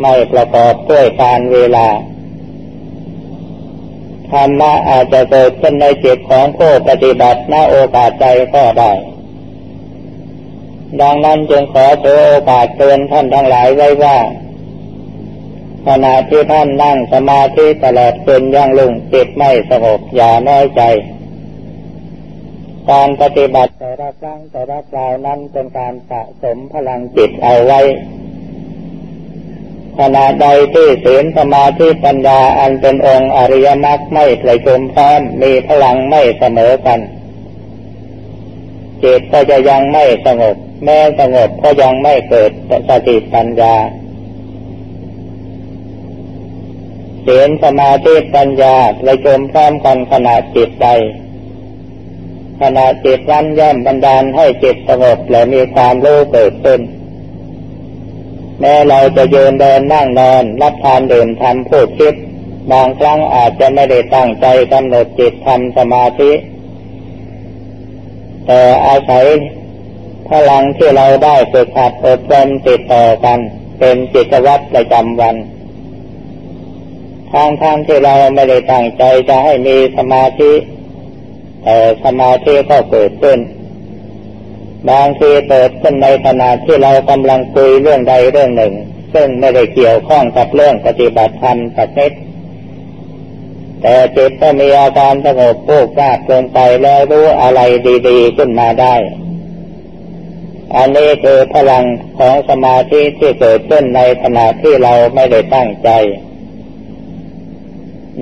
ไม่ประกอบด้วยการเวลา ธรรมะอาจจะเกิดขึ้นในจิตของผู้ปฏิบัติณโอกาสใจก็ได้ ดังนั้นจึงขอถือโอกาสเตือนท่านทั้งหลายไว้ว่า ขณะที่ท่านนั่งสมาธิตลอดคืนย่างลุ่งจิตไม่สงบอย่าน้อยใจ การปฏิบัติแต่ละครั้งแต่ละคราวนั้นเป็นการสะสมพลังจิตเอาไว้ ขณะใดที่ศีลสมาธิปัญญาอันเป็นองค์อริยมรรคไม่ประชุมพร้อมมีพลังไม่เสมอกันจิตก็จะยังไม่สงบ แม้สงบก็ยังไม่เกิดสติปัญญาศีลสมาธิปัญญาประชุมพร้อมกันขณะจิตใดขณะจิตนั้นย่อมบันดาลให้จิตสงบและมีความรู้เกิดขึ้น แม้เราจะยืนเดินนั่งนอน รับทานดื่มทำพูดคิด บางครั้งอาจจะไม่ได้ตั้งใจกำหนดจิตทำสมาธิ แต่อาศัยพลังที่เราได้ฝึกหัดอบรมติดต่อกัน เป็นจิตวัตรประจำวันทางทางที่เราไม่ได้ตั้งใจจะให้มีสมาธิแต่สมาธิก็เกิดขึ้น บางทีเกิดขึ้นในขณะที่เรากำลังคุยเรื่องใดเรื่องหนึ่ง ซึ่งไม่ได้เกี่ยวข้องกับเรื่องปฏิบัติธรรมสักนิดแต่จิตก็มีอาการสงบผูกราบลงไปแล้วรู้อะไรดีๆขึ้นมาได้ อันนี้คือพลังของสมาธิที่เกิดขึ้นในขณะที่เราไม่ได้ตั้งใจ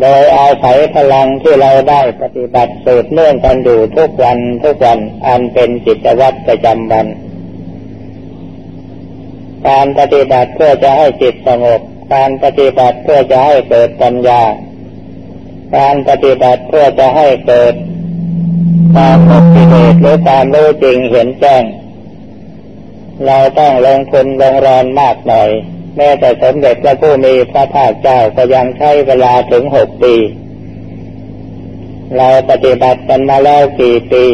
โดยอาศัยพลังที่เราได้ปฏิบัติสืบเนื่องกันอยู่ทุกวันทุกวันอันเป็นจิตวัตรประจำวันการปฏิบัติเพื่อจะให้จิตสงบ การปฏิบัติเพื่อจะให้เกิดปัญญา การปฏิบัติเพื่อจะให้เกิดความปฏิเสธหรือความรู้จริงเห็นแจ้ง เราต้องลงทุนลงแรงมากหน่อย แม้แต่สมเด็จพระผู้มีพระภาคเจ้าก็ยังใช้เวลาถึงหกปี เราปฏิบัติกันมาแล้วกี่ปี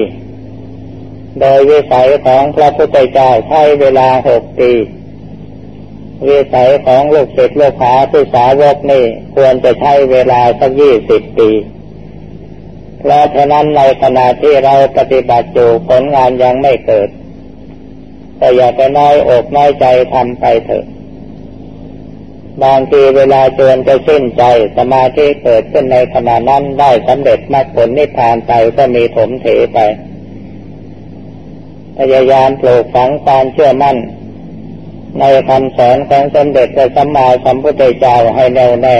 โดยวิสัยของพระพุทธเจ้าใช้เวลาหกปี วิสัยของลูกศิษย์ลูกหาผู้สาวกนี่ควรจะใช้เวลาสักยี่สิบปีเพราะฉะนั้นในขณะที่เราปฏิบัติอยู่ผลงานยังไม่เกิด แต่อย่าไปน้อยอกน้อยใจทำไปเถอะ บางทีเวลาจวนจะสิ้นใจสมาธิเกิดขึ้นในขณะนั้นได้สำเร็จมรรคผลนิพพานไปก็มีถมเถไป พยายามปลูกฝังความเชื่อมั่น ในคำสอนของสมเด็จพระสัมมาสัมพุทธเจ้าให้แน่วแน่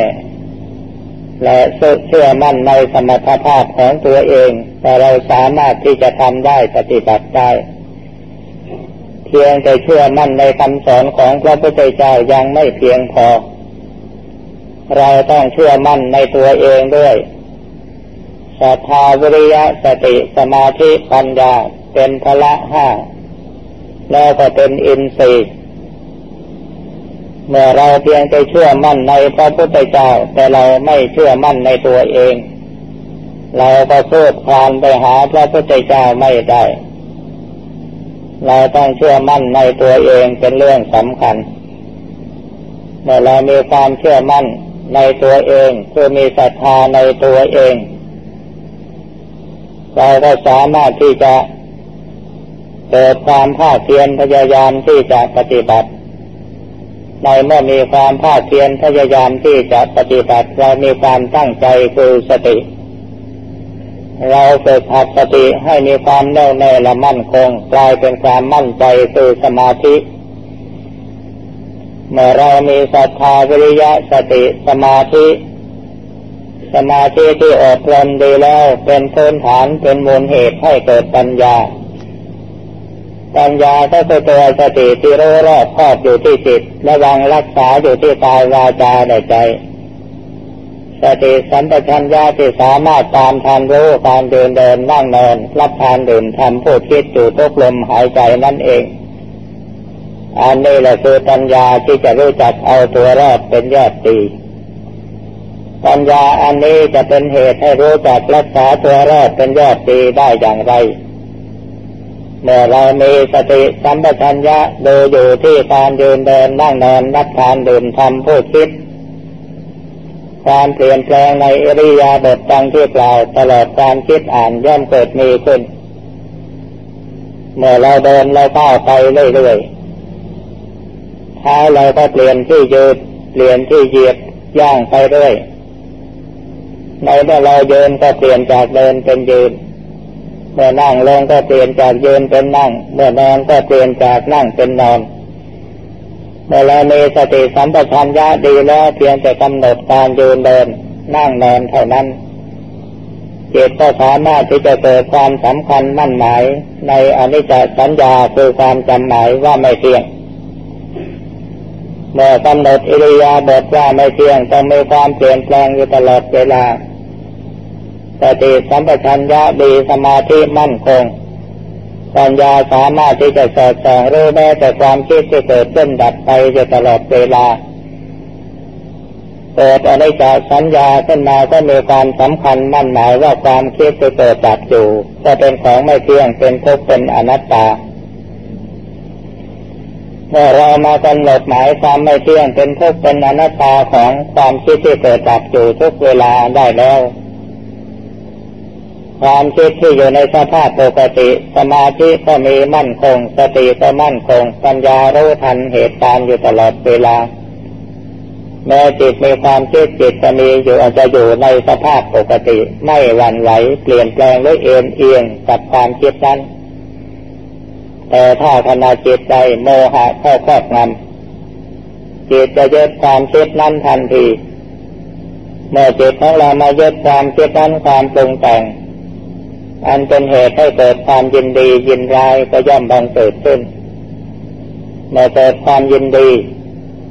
และเชื่อมั่นในสมรรถภาพของตัวเองแต่เราสามารถที่จะทำได้ปฏิบัติได้เพียงแต่เชื่อมั่นในคำสอนของพระพุทธเจ้ายังไม่เพียงพอ เราต้องเชื่อมั่นในตัวเองด้วยศรัทธาวิริยะสติสมาธิปัญญาเป็นพละห้าแล้วก็เป็นอินทรีย์เมื่อเราเพียงแต่เชื่อมั่นในพระพุทธเจ้า แต่เราไม่เชื่อมั่นในตัวเอง เราก็สู้คลานไปหาพระพุทธเจ้าไม่ได้ เราต้องเชื่อมั่นในตัวเองเป็นเรื่องสำคัญ เมื่อเรามีความเชื่อมั่น ในตัวเอง คือมีศรัทธาในตัวเองเราก็สามารถที่จะเกิดความภาคเพียรพยายามที่จะปฏิบัติ ในเมื่อมีความภาคเพียรพยายามที่จะปฏิบัติ เรามีความตั้งใจคือสติ เราฝึกหัดสติให้มีความแน่วแน่และมั่นคง กลายเป็นความมั่นใจคือสมาธิ เมื่อเรามีศรัทธาวิริยะสติสมาธิ สมาธิที่อบรมดีแล้วเป็นพื้นฐานเป็นมูลเหตุให้เกิดปัญญา ปัญญาก็คือตัวสติที่รู้รอบครอบอยู่ที่จิตระวังรักษาอยู่ที่กายวาจาในใจสติสัมปชัญญะที่สามารถตามทันรู้การเดินเดินนั่งนอนรับทานดื่มทำพูดคิดอยู่ทุกลมหายใจนั่นเอง อันนี้แหละคือปัญญาที่จะรู้จักเอาตัวรอดเป็นยอดดี ปัญญาอันนี้จะเป็นเหตุให้รู้จักรักษาตัวรอดเป็นยอดดีได้อย่างไร เมื่อเรามีสติสัมปชัญญะดูอยู่ที่การเดินเดินนั่งนอนรับทานดื่มทำพูดคิดความเปลี่ยนแปลงในอริยาบทดังที่กล่าวตลอดการคิดอ่านย่อมเกิดมีขึ้น เมื่อเราเดินเราก้าวไปเรื่อยๆ เท้าเราก็เปลี่ยนที่ยืดเปลี่ยนที่เหยียบย่างไปเรื่อยในเมื่อเราเดินก็เปลี่ยนจากเดินเป็นยืน เมื่อนั่งลงก็เปลี่ยนจากยืนเป็นนั่ง เมื่อนอนก็เปลี่ยนจากนั่งเป็นนอน เมื่อเรามีสติสัมปชัญญะดีแล้วเพียงแต่กำหนดการยืนเดิน นั่งนอนเท่านั้นจิตก็สามารถที่จะเกิดความสำคัญมั่นหมายในอนิจจสัญญาคือความจำหมายว่าไม่เที่ยง เมื่อกำหนดอิริยาบถว่าไม่เที่ยงต้องมีความเปลี่ยนแปลงอยู่ตลอดเวลาสติสัมปชัญญะดีสมาธิมั่นคง ปัญญาสามารถที่จะสอดส่องรู้แม้แต่ความคิดที่เกิดขึ้นดับไปอยู่ตลอดเวลาเกิดอะไรจากสัญญาขึ้นมาก็มีความสำคัญมั่นหมายว่าความคิดที่เกิดดับอยู่จะเป็นของไม่เที่ยงเป็นทุกข์เป็นอนัตตา เมื่อเรามากำหนดหมายความไม่เที่ยงเป็นทุกข์เป็นอนัตตาของความคิดที่เกิดดับอยู่ทุกเวลาได้แล้ว ความคิดที่อยู่ในสภาพปกติ สมาธิก็มีมั่นคง สติก็มั่นคง ปัญญารู้ทันเหตุการณ์อยู่ตลอดเวลา แม้จิตมีความคิดจิตจะมีอยู่อาจจะอยู่ในสภาพปกติ ไม่หวั่นไหวเปลี่ยนแปลงหรือเอ็นเอียงกับความคิดนั้น แต่ถ้าขณะจิตใจโมหะเข้าครอบงำจิตจะยึดความคิดนั้นทันที เมื่อจิตของเรามายึดความคิดนั้นความปรุงแต่ง อันเป็นเหตุให้เกิดความยินดียินร้ายก็ย่อมบังเกิดขึ้น เมื่อเกิดความยินดี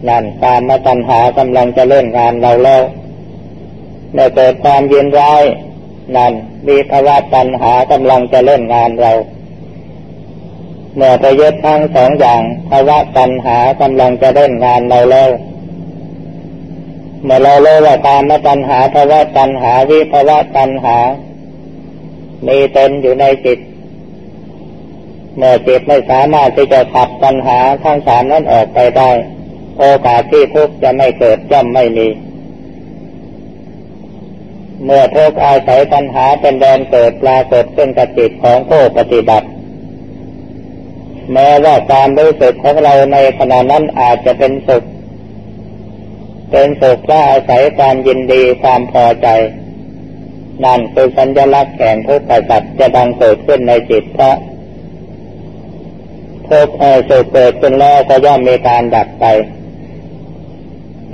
นั่นตามมาตัญหากำลังจะเล่นงานเราแล้วเมื่อเกิดความยินร้ายนั่นมีภาวะตัญหากำลังจะเล่นงานเรา เมื่อไปยึดทั้งสองอย่างภาวะตัญหากำลังจะเล่นงานเราแล้วเมื่อเราเล่ว่าตามมาตัญหาภาวะตัญหาวิภาวะตัญหา มีเต็มอยู่ในจิต เมื่อจิตไม่สามารถที่จะขับปัญหาทั้งสามนั้นออกไปได้ โอกาสที่ทุกข์จะไม่เกิดย่อมไม่มี เมื่อทุกข์อาศัยปัญหาเป็นแดนเกิดปรากฏขึ้นกับจิตของผู้ปฏิบัติ แม้ว่าความรู้สึกของเราในขณะนั้นอาจจะเป็นสุข เป็นสุขเพราะอาศัยความยินดีความพอใจ นั่นคือสัญลักษณ์แห่งทุกข์ปัจจะบังเกิดขึ้นในจิตเพราะทุกข์สุขเกิดขึ้นแล้วก็ย่อมมีการดับไป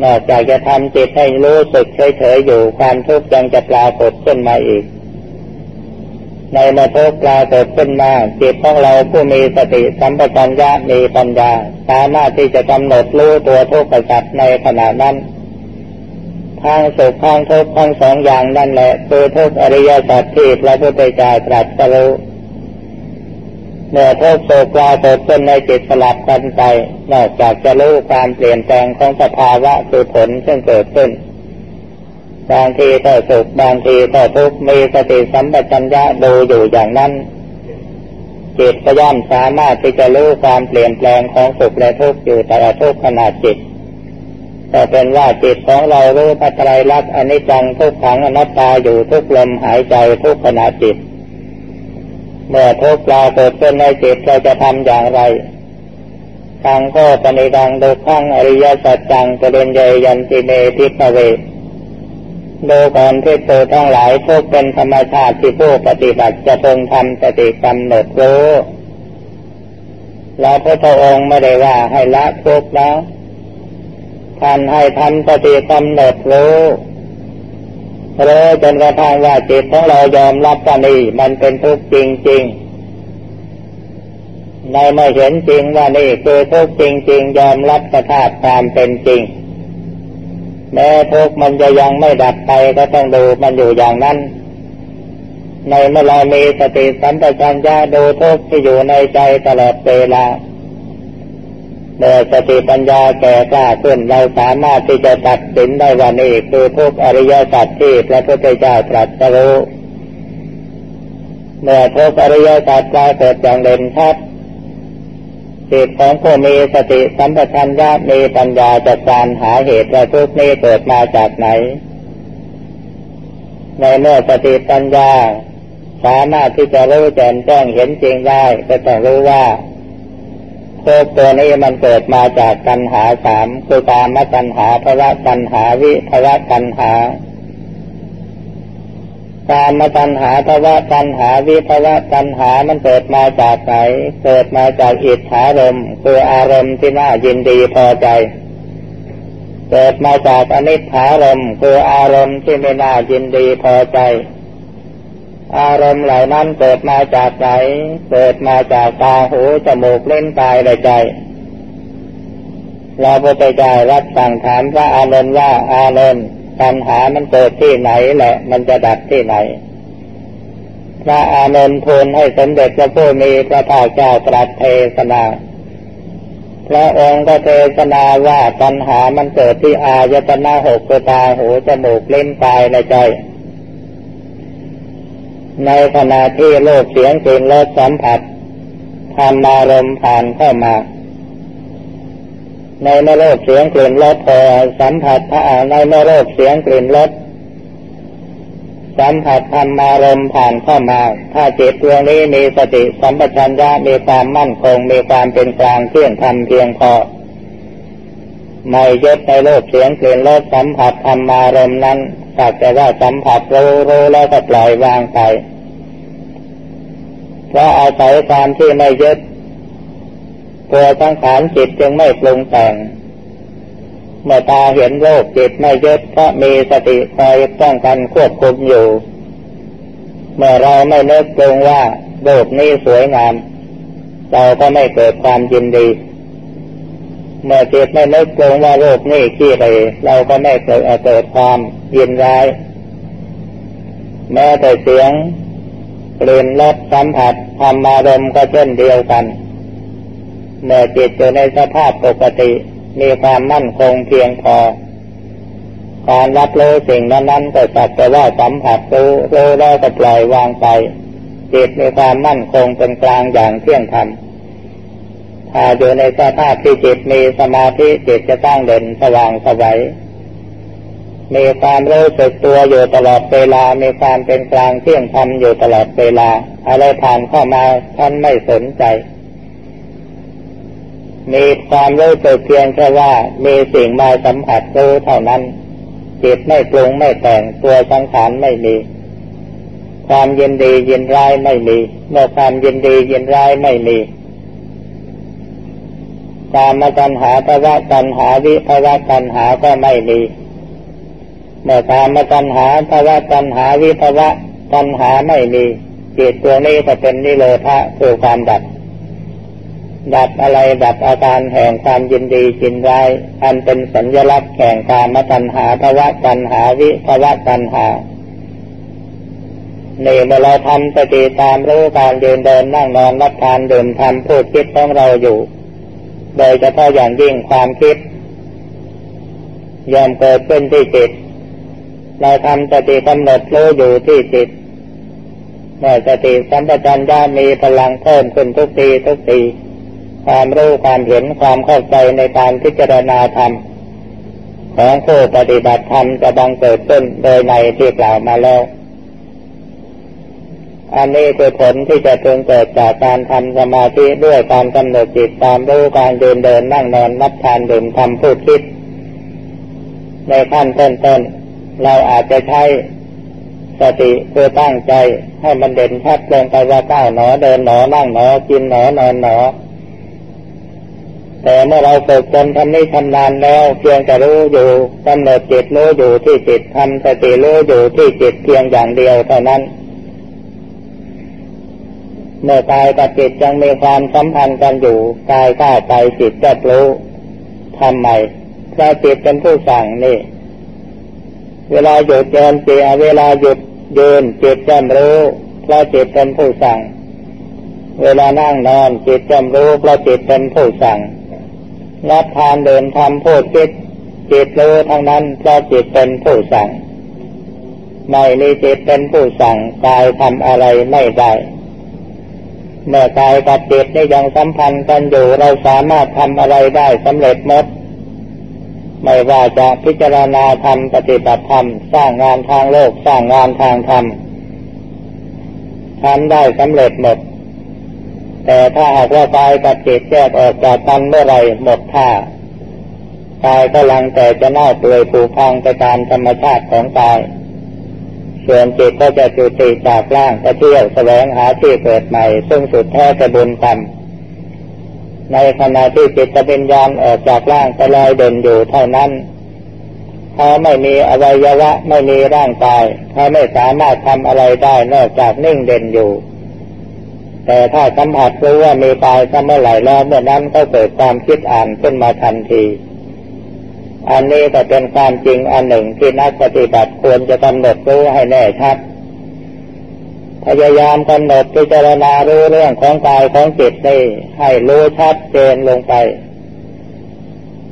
นอกจากจะทำจิตให้รู้สึกเฉยๆอยู่ความทุกข์ยังจะปรากฏขึ้นมาอีก ในเมื่อทุกข์ปรากฏขึ้นมาจิตของเราผู้มีสติสัมปชัญญะมีปัญญา สามารถที่จะกำหนดรู้ตัวทุกข์สัตว์ในขณะนั้นทางสุขทางทุกข์ทั้งสองอย่างนั่นแหละคือทุกอริยสัจที่พระพุทธเจ้าตรัสรู้เมื่อทุกโศกปรากฏขึ้นในจิตสลับกันไปนอกจากจะรู้การเปลี่ยนแปลงของสภาวะคือผลซึ่งเกิดขึ้น บางทีก็สุขบางทีก็ทุกข์มีสติสัมปชัญญะดูอยู่อย่างนั้นจิตก็ย่อมสามารถที่จะรู้ความเปลี่ยนแปลงของสุขและทุกข์อยู่แต่ละทุกขณะจิตแต่เป็นว่าจิตของเรารู้ปัจจัยรักอนิจจังทุกขังอนัตตาอยู่ทุกลมหายใจทุกขณะจิต เมื่อทุกข์ปรากฏขึ้นในจิตเราจะทำอย่างไรทางก็ปณิดังดุขังอริยสัจจังะเด็นใหญ่ยันติเมทิพเว ดูก่อนที่ตัวทั้งหลายทุกเป็นธรรมชาติที่ผู้ปฏิบัติจะพึงทำสติกำหนดรู้แล้วพระองค์ไม่ได้ว่าให้ละทุกข์แล้วท่านให้ทำสติกำหนดรู้รู้จนกระทั่งว่าจิตของเรายอมรับว่านี่มันเป็นทุกข์จริงๆในเมื่อเห็นจริงว่านี่คือทุกข์จริง ๆ ยอมรับสภาพความเป็นจริง แม้ทุกมันจะยังไม่ดับไปก็ต้องดูมันอยู่อย่างนั้น ในเมื่อเรามีสติสัมปชัญญะดูทุกข์ที่อยู่ในใจตลอดเวลาเมื่อสติปัญญาแก่กล้าขึ้นเราสามารถที่จะตัดสินได้ว่านี่คือทุกอริยสัจที่พระพุทธเจ้าตรัสรู้เมื่อทุกอริยสัจปรากฏอย่างเด่นชัด จิตของผู้มีสติสัมปชัญญะมีปัญญาจัดการหาเหตุว่าทุกนี้เกิดมาจากไหน ในเมื่อสติปัญญา สามารถที่จะรู้แจ่มแจ้งเห็นจริงได้ก็ต้องรู้ว่าภพตัวนี้มันเกิดมาจากตัณหาสามคือตามตัณหาภวะตัณหาวิภวะตัณหา กามาตัณหาภาวะตัณหาวิภาวะตัณหามันเกิดมาจากไหน เกิดมาจากอิทธารมคืออารมณ์ที่น่ายินดีพอใจ เกิดมาจากอนิจฐารมคืออารมณ์ที่ไม่น่ายินดีพอใจ อารมณ์เหล่านั้นเกิดมาจากไหน เกิดมาจากตาหูจมูกเล่นกายและใจเราพุทธเจ้ารับสั่งถามพระอานนท์ว่าอานนท์ ปัญหามันเกิดที่ไหนแหละ มันจะดับที่ไหน พระอานนท์ทูลให้สมเด็จพระผู้มีพระภาคเจ้าตรัสเทศนาพระองค์ก็เทศนาว่าปัญหามันเกิดที่อายตนะหกคือตาหูจมูกลิ้นกายในใจในขณะที่รูปเสียงกลิ่นรสสัมผัสธรรมารมณ์ผ่านเข้ามา ในเมื่อรูปเสียงกลิ่นรสพอสัมผัสถ้าในเมื่อรูปเสียงกลิ่นรสสัมผัสธรรมารมณ์ผ่านเข้ามา ถ้าจิตดวงนี้มีสติสัมปชัญญะมีความมั่นคง มีความเป็นกลางเที่ยงธรรมเพียงพอไม่ยึดในโลกเสียงกลิ่นรสสัมผัสธรรมารมนั้นสักแต่ว่าสัมผัสรู้รู้แล้วก็ปล่อยวางไปเพราะอาศัยความที่ไม่ยึด ตัวสังขารจิตจึงไม่ปรุงแต่ง เมื่อตาเห็นโลกจิตไม่ยึดเพราะมีสติคอยป้องกันควบคุมอยู่ เมื่อเราไม่นึกปรุงว่าโลกนี้สวยงาม เราก็ไม่เกิดความยินดีเมื่อจิตไม่นึกปรุงว่าโลกนี้ขี้ไปเราก็ไม่เกิดเกิดความยินร้ายแม้แต่เสียงกลิ่นรสสัมผัสธรรมารมก็เช่นเดียวกัน เมื่อจิตอยู่ในสภาพปกติมีความมั่นคงเพียงพอ การรับรู้สิ่งนั้นนั้นก็สักแต่ว่าสัมผัสรู้รู้แล้วก็ปล่อยวางไปจิตมีความมั่นคงเป็นกลางอย่างเที่ยงธรรมถ้าอยู่ในสภาพที่จิตมีสมาธิจิตจะตั้งเด่นสว่างสวัยมีความรู้สึกตัวอยู่ตลอดเวลา มีความเป็นกลางเที่ยงธรรมอยู่ตลอดเวลา อะไรผ่านเข้ามาท่านไม่สนใจ มีความรู้สึกเพียงแค่ว่ามีสิ่งมาสัมผัสรู้เท่านั้น จิตไม่ปรุงไม่แต่งตัวสังขารไม่มี ความยินดียินร้ายไม่มี เมื่อความยินดียินร้ายไม่มีกามตัณหาภาวะตัณหาวิภาวะตัณหาก็ไม่มี เมื่อกามตัณหาภาวะตัณหาวิภาวะตัณหาไม่มีจิตตัวนี้จะเป็นนิโรธะคือความดับ ดับอะไรดับอาการแห่งความยินดีจินร้ายอันเป็นสัญลักษณ์แห่งการมตัญหาภวะตัญหาวิภวะตัญหานี่เมื่อเราทำสติตามรู้การเดินเดินนั่งนอนรับทานดื่มทำพูดคิดของเราอยู่ โดยเฉพาะอย่างยิ่งความคิดยอมเกิดขึ้นที่จิต เราทำสติกำหนดรู้อยู่ที่จิตเมื่อสติสัมปชัญญะมีพลังเพิ่มขึ้นทุกทีทุกที ความรู้ความเห็นความเข้าใจในการพิจารณาธรรมของผู้ปฏิบัติธรรมจะบังเกิดขึ้นโดยในที่กล่าวมาแล้ว อันนี้คือผลที่จะพึงเกิดจากการทำสมาธิด้วยการกำหนดจิตตามรู้การเดินเดินนั่งนอนนับทานดื่มทำพูดคิด ในขั้นต้นๆเราอาจจะใช้สติเพื่อตั้งใจให้มันเด่นชัดลงไปว่าก้าวหนอเดินหนอนั่งหนอกินหนอนอนหนอ แต่เมื่อเราฝึกจนทำนี้ทำนานแล้ว เพียงแต่รู้อยู่กำเนิดจิตรู้อยู่ที่จิตทำสติรู้อยู่ที่จิตเพียงอย่างเดียวเท่านั้น เมื่อกายกับจิตยังมีความสัมพันธ์กันอยู่กายก้าไปจิตจะรู้ทำไมเพราะจิตเป็นผู้สั่งนี่ เวลาหยุดเดินเสียเวลาหยุดยืนจิตจะรู้เพราะจิตเป็นผู้สั่ง เวลานั่งนอนจิตจำรู้เพราะจิตเป็นผู้สั่ง รับทานเดินทำพูดคิดจิตรู้ทั้งนั้นเพราะจิตเป็นผู้สั่ง ไม่มีจิตเป็นผู้สั่งกายทำอะไรไม่ได้เมื่อกายกับจิตนี่ยังสัมพันธ์กันอยู่เราสามารถทำอะไรได้สำเร็จหมด ไม่ว่าจะพิจารณาธรรมปฏิบัติธรรมสร้างงานทางโลกสร้างงานทางธรรมททำได้สำเร็จหมด แต่ถ้าหากว่ากายกับจิตแยกออกจากกันเมื่อไรหมดท่ากายก็ลังแต่จะเน่าเปื่อยผุพังไปตามธรรมชาติของกายส่วนจิตก็จะจุติจากร่างไปเที่ยวแสวงหาที่เกิดใหม่ ซึ่งสุดแท้จะบุญกรรมในขณะที่จิตวิญญาณออกจากร่างไปลอยเด่นอยู่เท่านั้นเขาไม่มีอวัยวะไม่มีร่างกายเขาไม่สามารถทำอะไรได้นอกจากนิ่งเด่นอยู่ แต่ถ้าสัมผัสรู้ว่ามีกายก็เมื่อไหร่แล้วเมื่อนั้นก็เกิดความคิดอ่านขึ้นมาทันที อันนี้ก็เป็นความจริงอันหนึ่งที่นักปฏิบัติควรจะกำหนดรู้ให้แน่ชัด พยายามกำหนดพิจารณารู้เรื่องของกายของจิตนี่ให้รู้ชัดเจนลงไป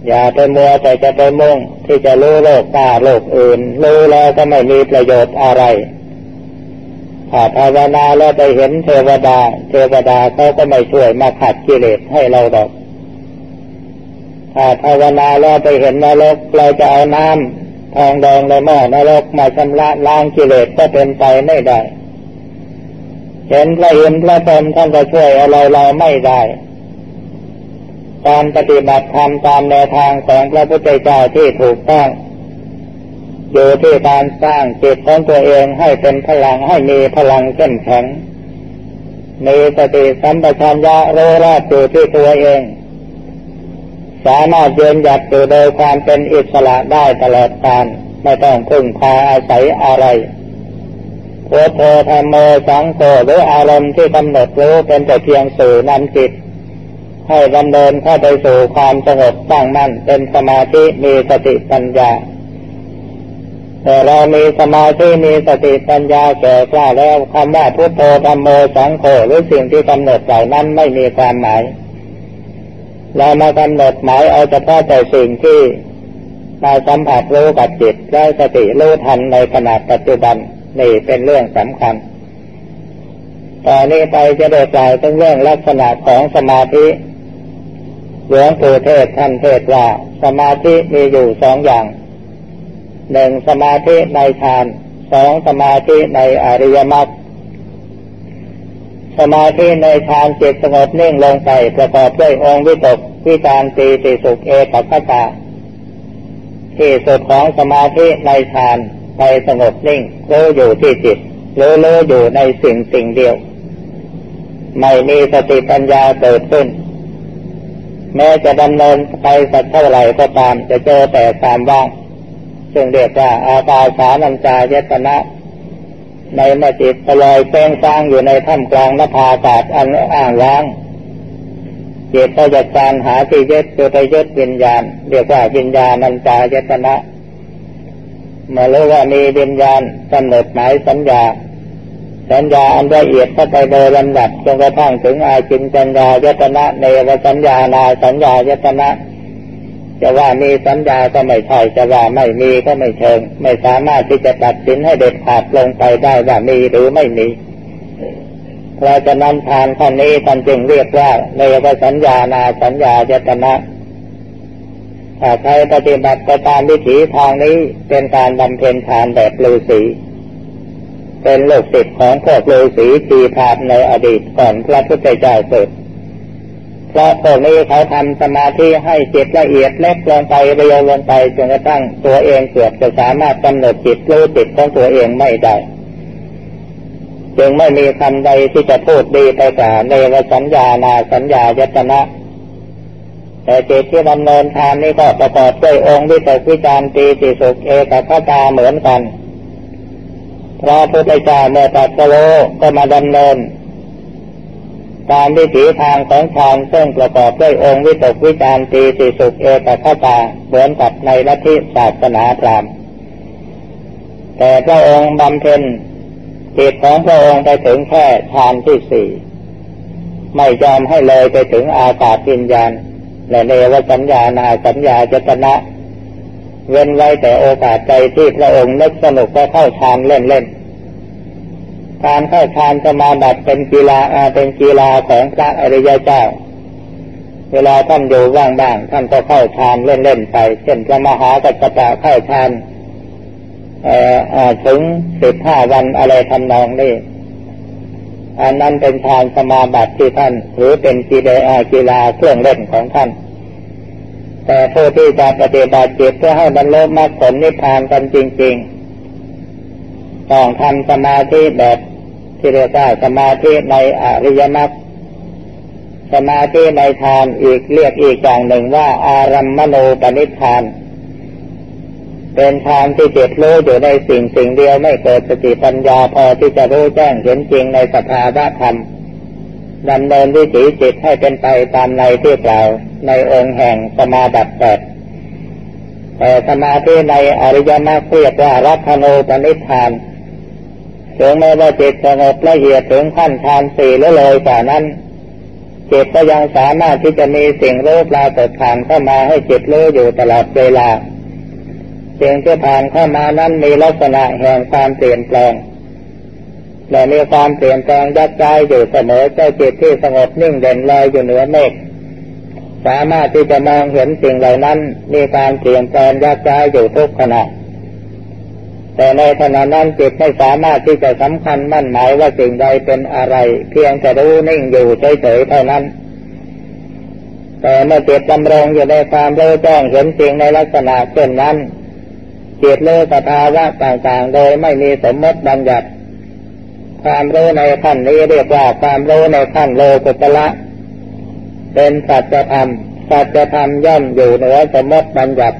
อย่าไปมัวแต่จะไปมุ่งที่จะรู้โลกตาโลกอื่น รู้แล้วก็ไม่มีประโยชน์อะไร ถ้าภาวนาแล้วไปเห็นเทวดา เทวดาเขาก็ไม่ช่วยมาขัดกิเลสให้เราดอกถ้าภาวนาแล้วไปเห็นนรกเราจะเอาน้ำทองแดงในหม้อนรกมาชำระล้างกิเลสก็เป็นไปไม่ได้ เห็นพระอินทร์พระพรหมท่านก็ช่วยอะไรเราไม่ได้การปฏิบัติธรรมตามแนวทางของพระพุทธเจ้าที่ถูกต้อง อยู่ที่การสร้างจิตของตัวเองให้เป็นพลังให้มีพลังเข้มแข็งมีสติสัมปชัญญะรู้รอบอยู่ที่ตัวเอง สามารถเยืนหยัดอยู่โดยความเป็นอิสระได้ตลอดกาลไม่ต้องพึ่งพาอาศัยอะไรพุทโธธรรมโมสังโฆหรืออารมณ์ที่กำหนดรู้เป็นแต่เพียงสื่อนำจิต ให้ดำเนินเข้าไปสู่ความสงบตั้งมั่นเป็นสมาธิมีสติปัญญา แต่เรามีสมาธิมีสติปัญญาแก่กล้าแล้วคำว่าพุทโธธรรมโมสังโฆหรือสิ่งที่กำหนดเหล่านั้นไม่มีความหมาย เรามากำหนดหมายเอาเฉพาะแต่สิ่งที่มาสัมผัสรู้กับจิตและสติรู้ทันในขณะปัจจุบันนี่เป็นเรื่องสำคัญต่อนนี้ไปจะได้กล่าวถึงเรื่องลักษณะของสมาธิหลวงปู่เทศท่านเทศว่าสมาธิมีอยู่สองอย่าง หนึ่งสมาธิในฌานสองสมาธิในอริยมรรคสมาธิในฌานจิตสงบนิ่งลงไปประกอบด้วยองค์วิตกวิจารตีติสุขเอกขตาที่สุดของสมาธิในฌานไปสงบนิ่งรู้อยู่ที่จิตรู้รู้อยู่ในสิ่งสิ่งเดียว ไม่มีสติปัญญาเกิดขึ้น แม้จะดำเนินไปสักเท่าไหร่ก็ตามจะเจอแต่ตามว่าง ซึ่งเรียกว่าอาตาสานัญจายตนะ ในเมื่อจิตลอยเป้งสร้างอยู่ในถ้ำกลางนภาอากาศอันอ่างล้างจิตก็จะการหาที่ยึดคือไปยึดวิญญาณ เรียกว่าวิญญาณัญจายตนะเมารู้ว่ามีวิญญาณกำหนดหมายสัญญา สัญญาอันละเอียดเข้าไปโดยลำดับจนกระทั่งถึงอาจินจัญญายตนะในวสัญญานาสัญญายตนะ จะว่ามีสัญญาก็ไม่ใช่จะว่าไม่มีก็ไม่เชิง ไม่สามารถที่จะตัดสินให้เด็ดขาดลงไปได้ว่ามีหรือไม่มีเพราะฉะนั้นทานข้อนี้ท่านจึงเรียกว่าในวสัญญานาสัญญายตนะถ้าใครปฏิบัติไปตามวิถีทางนี้เป็นการบำเพ็ญทานแบบฤาษีเป็นโลกศิษย์ของพวกฤาษีทีพาดในอดีตก่อนพระพุทธเจ้าเกิด เพราะพวกนี้เขาทำสมาธิให้จิตละเอียดเล็กลงไปเรียวลงไปจนกระทั่งตัวเองเกือบจะสามารถกำหนดจิตรู้จิตของตัวเองไม่ได้จึงไม่มีคำใดที่จะพูดดีไปกว่าในวสัญญานาสัญญายตนะ แต่จิตที่ดำเนินทานนี้ก็ประกอบด้วยองค์วิตกวิจารตีติสุขเอกคตาเหมือนกันพระพุทธเจ้าเมื่อตัสโลก็มาดำเนิน ตามวิถีทางของฌานซึ่งประกอบด้วยองค์วิตกวิจารตีติสุขเอกคตาเหมือนกับในลัทธิศาสนาพราหมณ์แต่พระองค์บำเพ็ญจิตของพระองค์ไปถึงแค่ฌานที่สี่ไม่ยอมให้เลยไปถึงอากาศวิญญาณและเนวสัญญานาสัญญาจตนะเว้นไว้แต่โอกาสใจที่พระองค์นึกสนุกก็เข้าฌานเล่นๆ การเข้าฌานสมาบัติเป็นกีฬาเป็นกีฬาของพระอริยเจ้า เวลาท่านอยู่ว่างๆท่านก็เข้าฌานเล่นๆไป เช่นพระมหากัจจปะเข้าฌานถึงสิบห้าวันอะไรทำนองนี้อันนั้นเป็นฌานสมาบัติที่ท่านหรือเป็นกีฬากีฬาเครื่องเล่นของท่าน แต่ผู้ที่จะปฏิบัติจิตเพื่อให้บรรลุมรรคผลนิพพานกันจริง ๆ ต้องทำสมาธิแบบ ที่เรียกว่าสมาธิในอริยมรรคสมาธิในฌานอีกเรียกอีกอย่างหนึ่งว่า อารัมมณูปนิธาน เป็นทางที่จิตรู้อยู่ในสิ่งสิ่งเดียวไม่เกิดสติปัญญาพอที่จะรู้แจ้งเห็นจริงในสภาวะธรรมดำเนินวิถีจิตให้เป็นไปตามในที่กล่าวในองค์แห่งสมาบัติแปดแต่สมาธิในอริยมรรคเรียกว่ารัตโนปนิธาน ถึงแม้ว่าจิตสงบละเอียดถึงขั้นฌานสี่แล้วเลยกว่านั้นจิตก็ยังสามารถที่จะมีสิ่งรู้ปรากฏผ่านเข้ามาให้จิตรู้อยู่ตลอดเวลาสิ่งที่ผ่านเข้ามานั้นมีลักษณะแห่งความเปลี่ยนแปลงและมีความเปลี่ยนแปลงยัดใจอยู่เสมอเจ้าจิตที่สงบนิ่งเด่นลอยอยู่เหนือเมฆสามารถที่จะมองเห็นสิ่งเหล่านั้น มีการเปลี่ยนแปลงยัดใจอยู่ทุกขณะ แต่ในขณะนั้นจิตไม่สามารถที่จะสำคัญมั่นหมายว่าสิ่งใดเป็นอะไร เพียงแต่รู้นิ่งอยู่เฉยๆเท่านั้น แต่เมื่อจิตดำรงอยู่ในความรู้แจ้งเห็นสิ่งในลักษณะเช่นนั้นจิตรู้สภาวะต่างๆ โดยไม่มีสมมติบัญญัติ ความรู้ในขั้นนี้เรียกว่าความรู้ในขั้นโลกุตละ เป็นสัจธรรมสัจธรรมย่อมอยู่เหนือสมมติบัญญัติ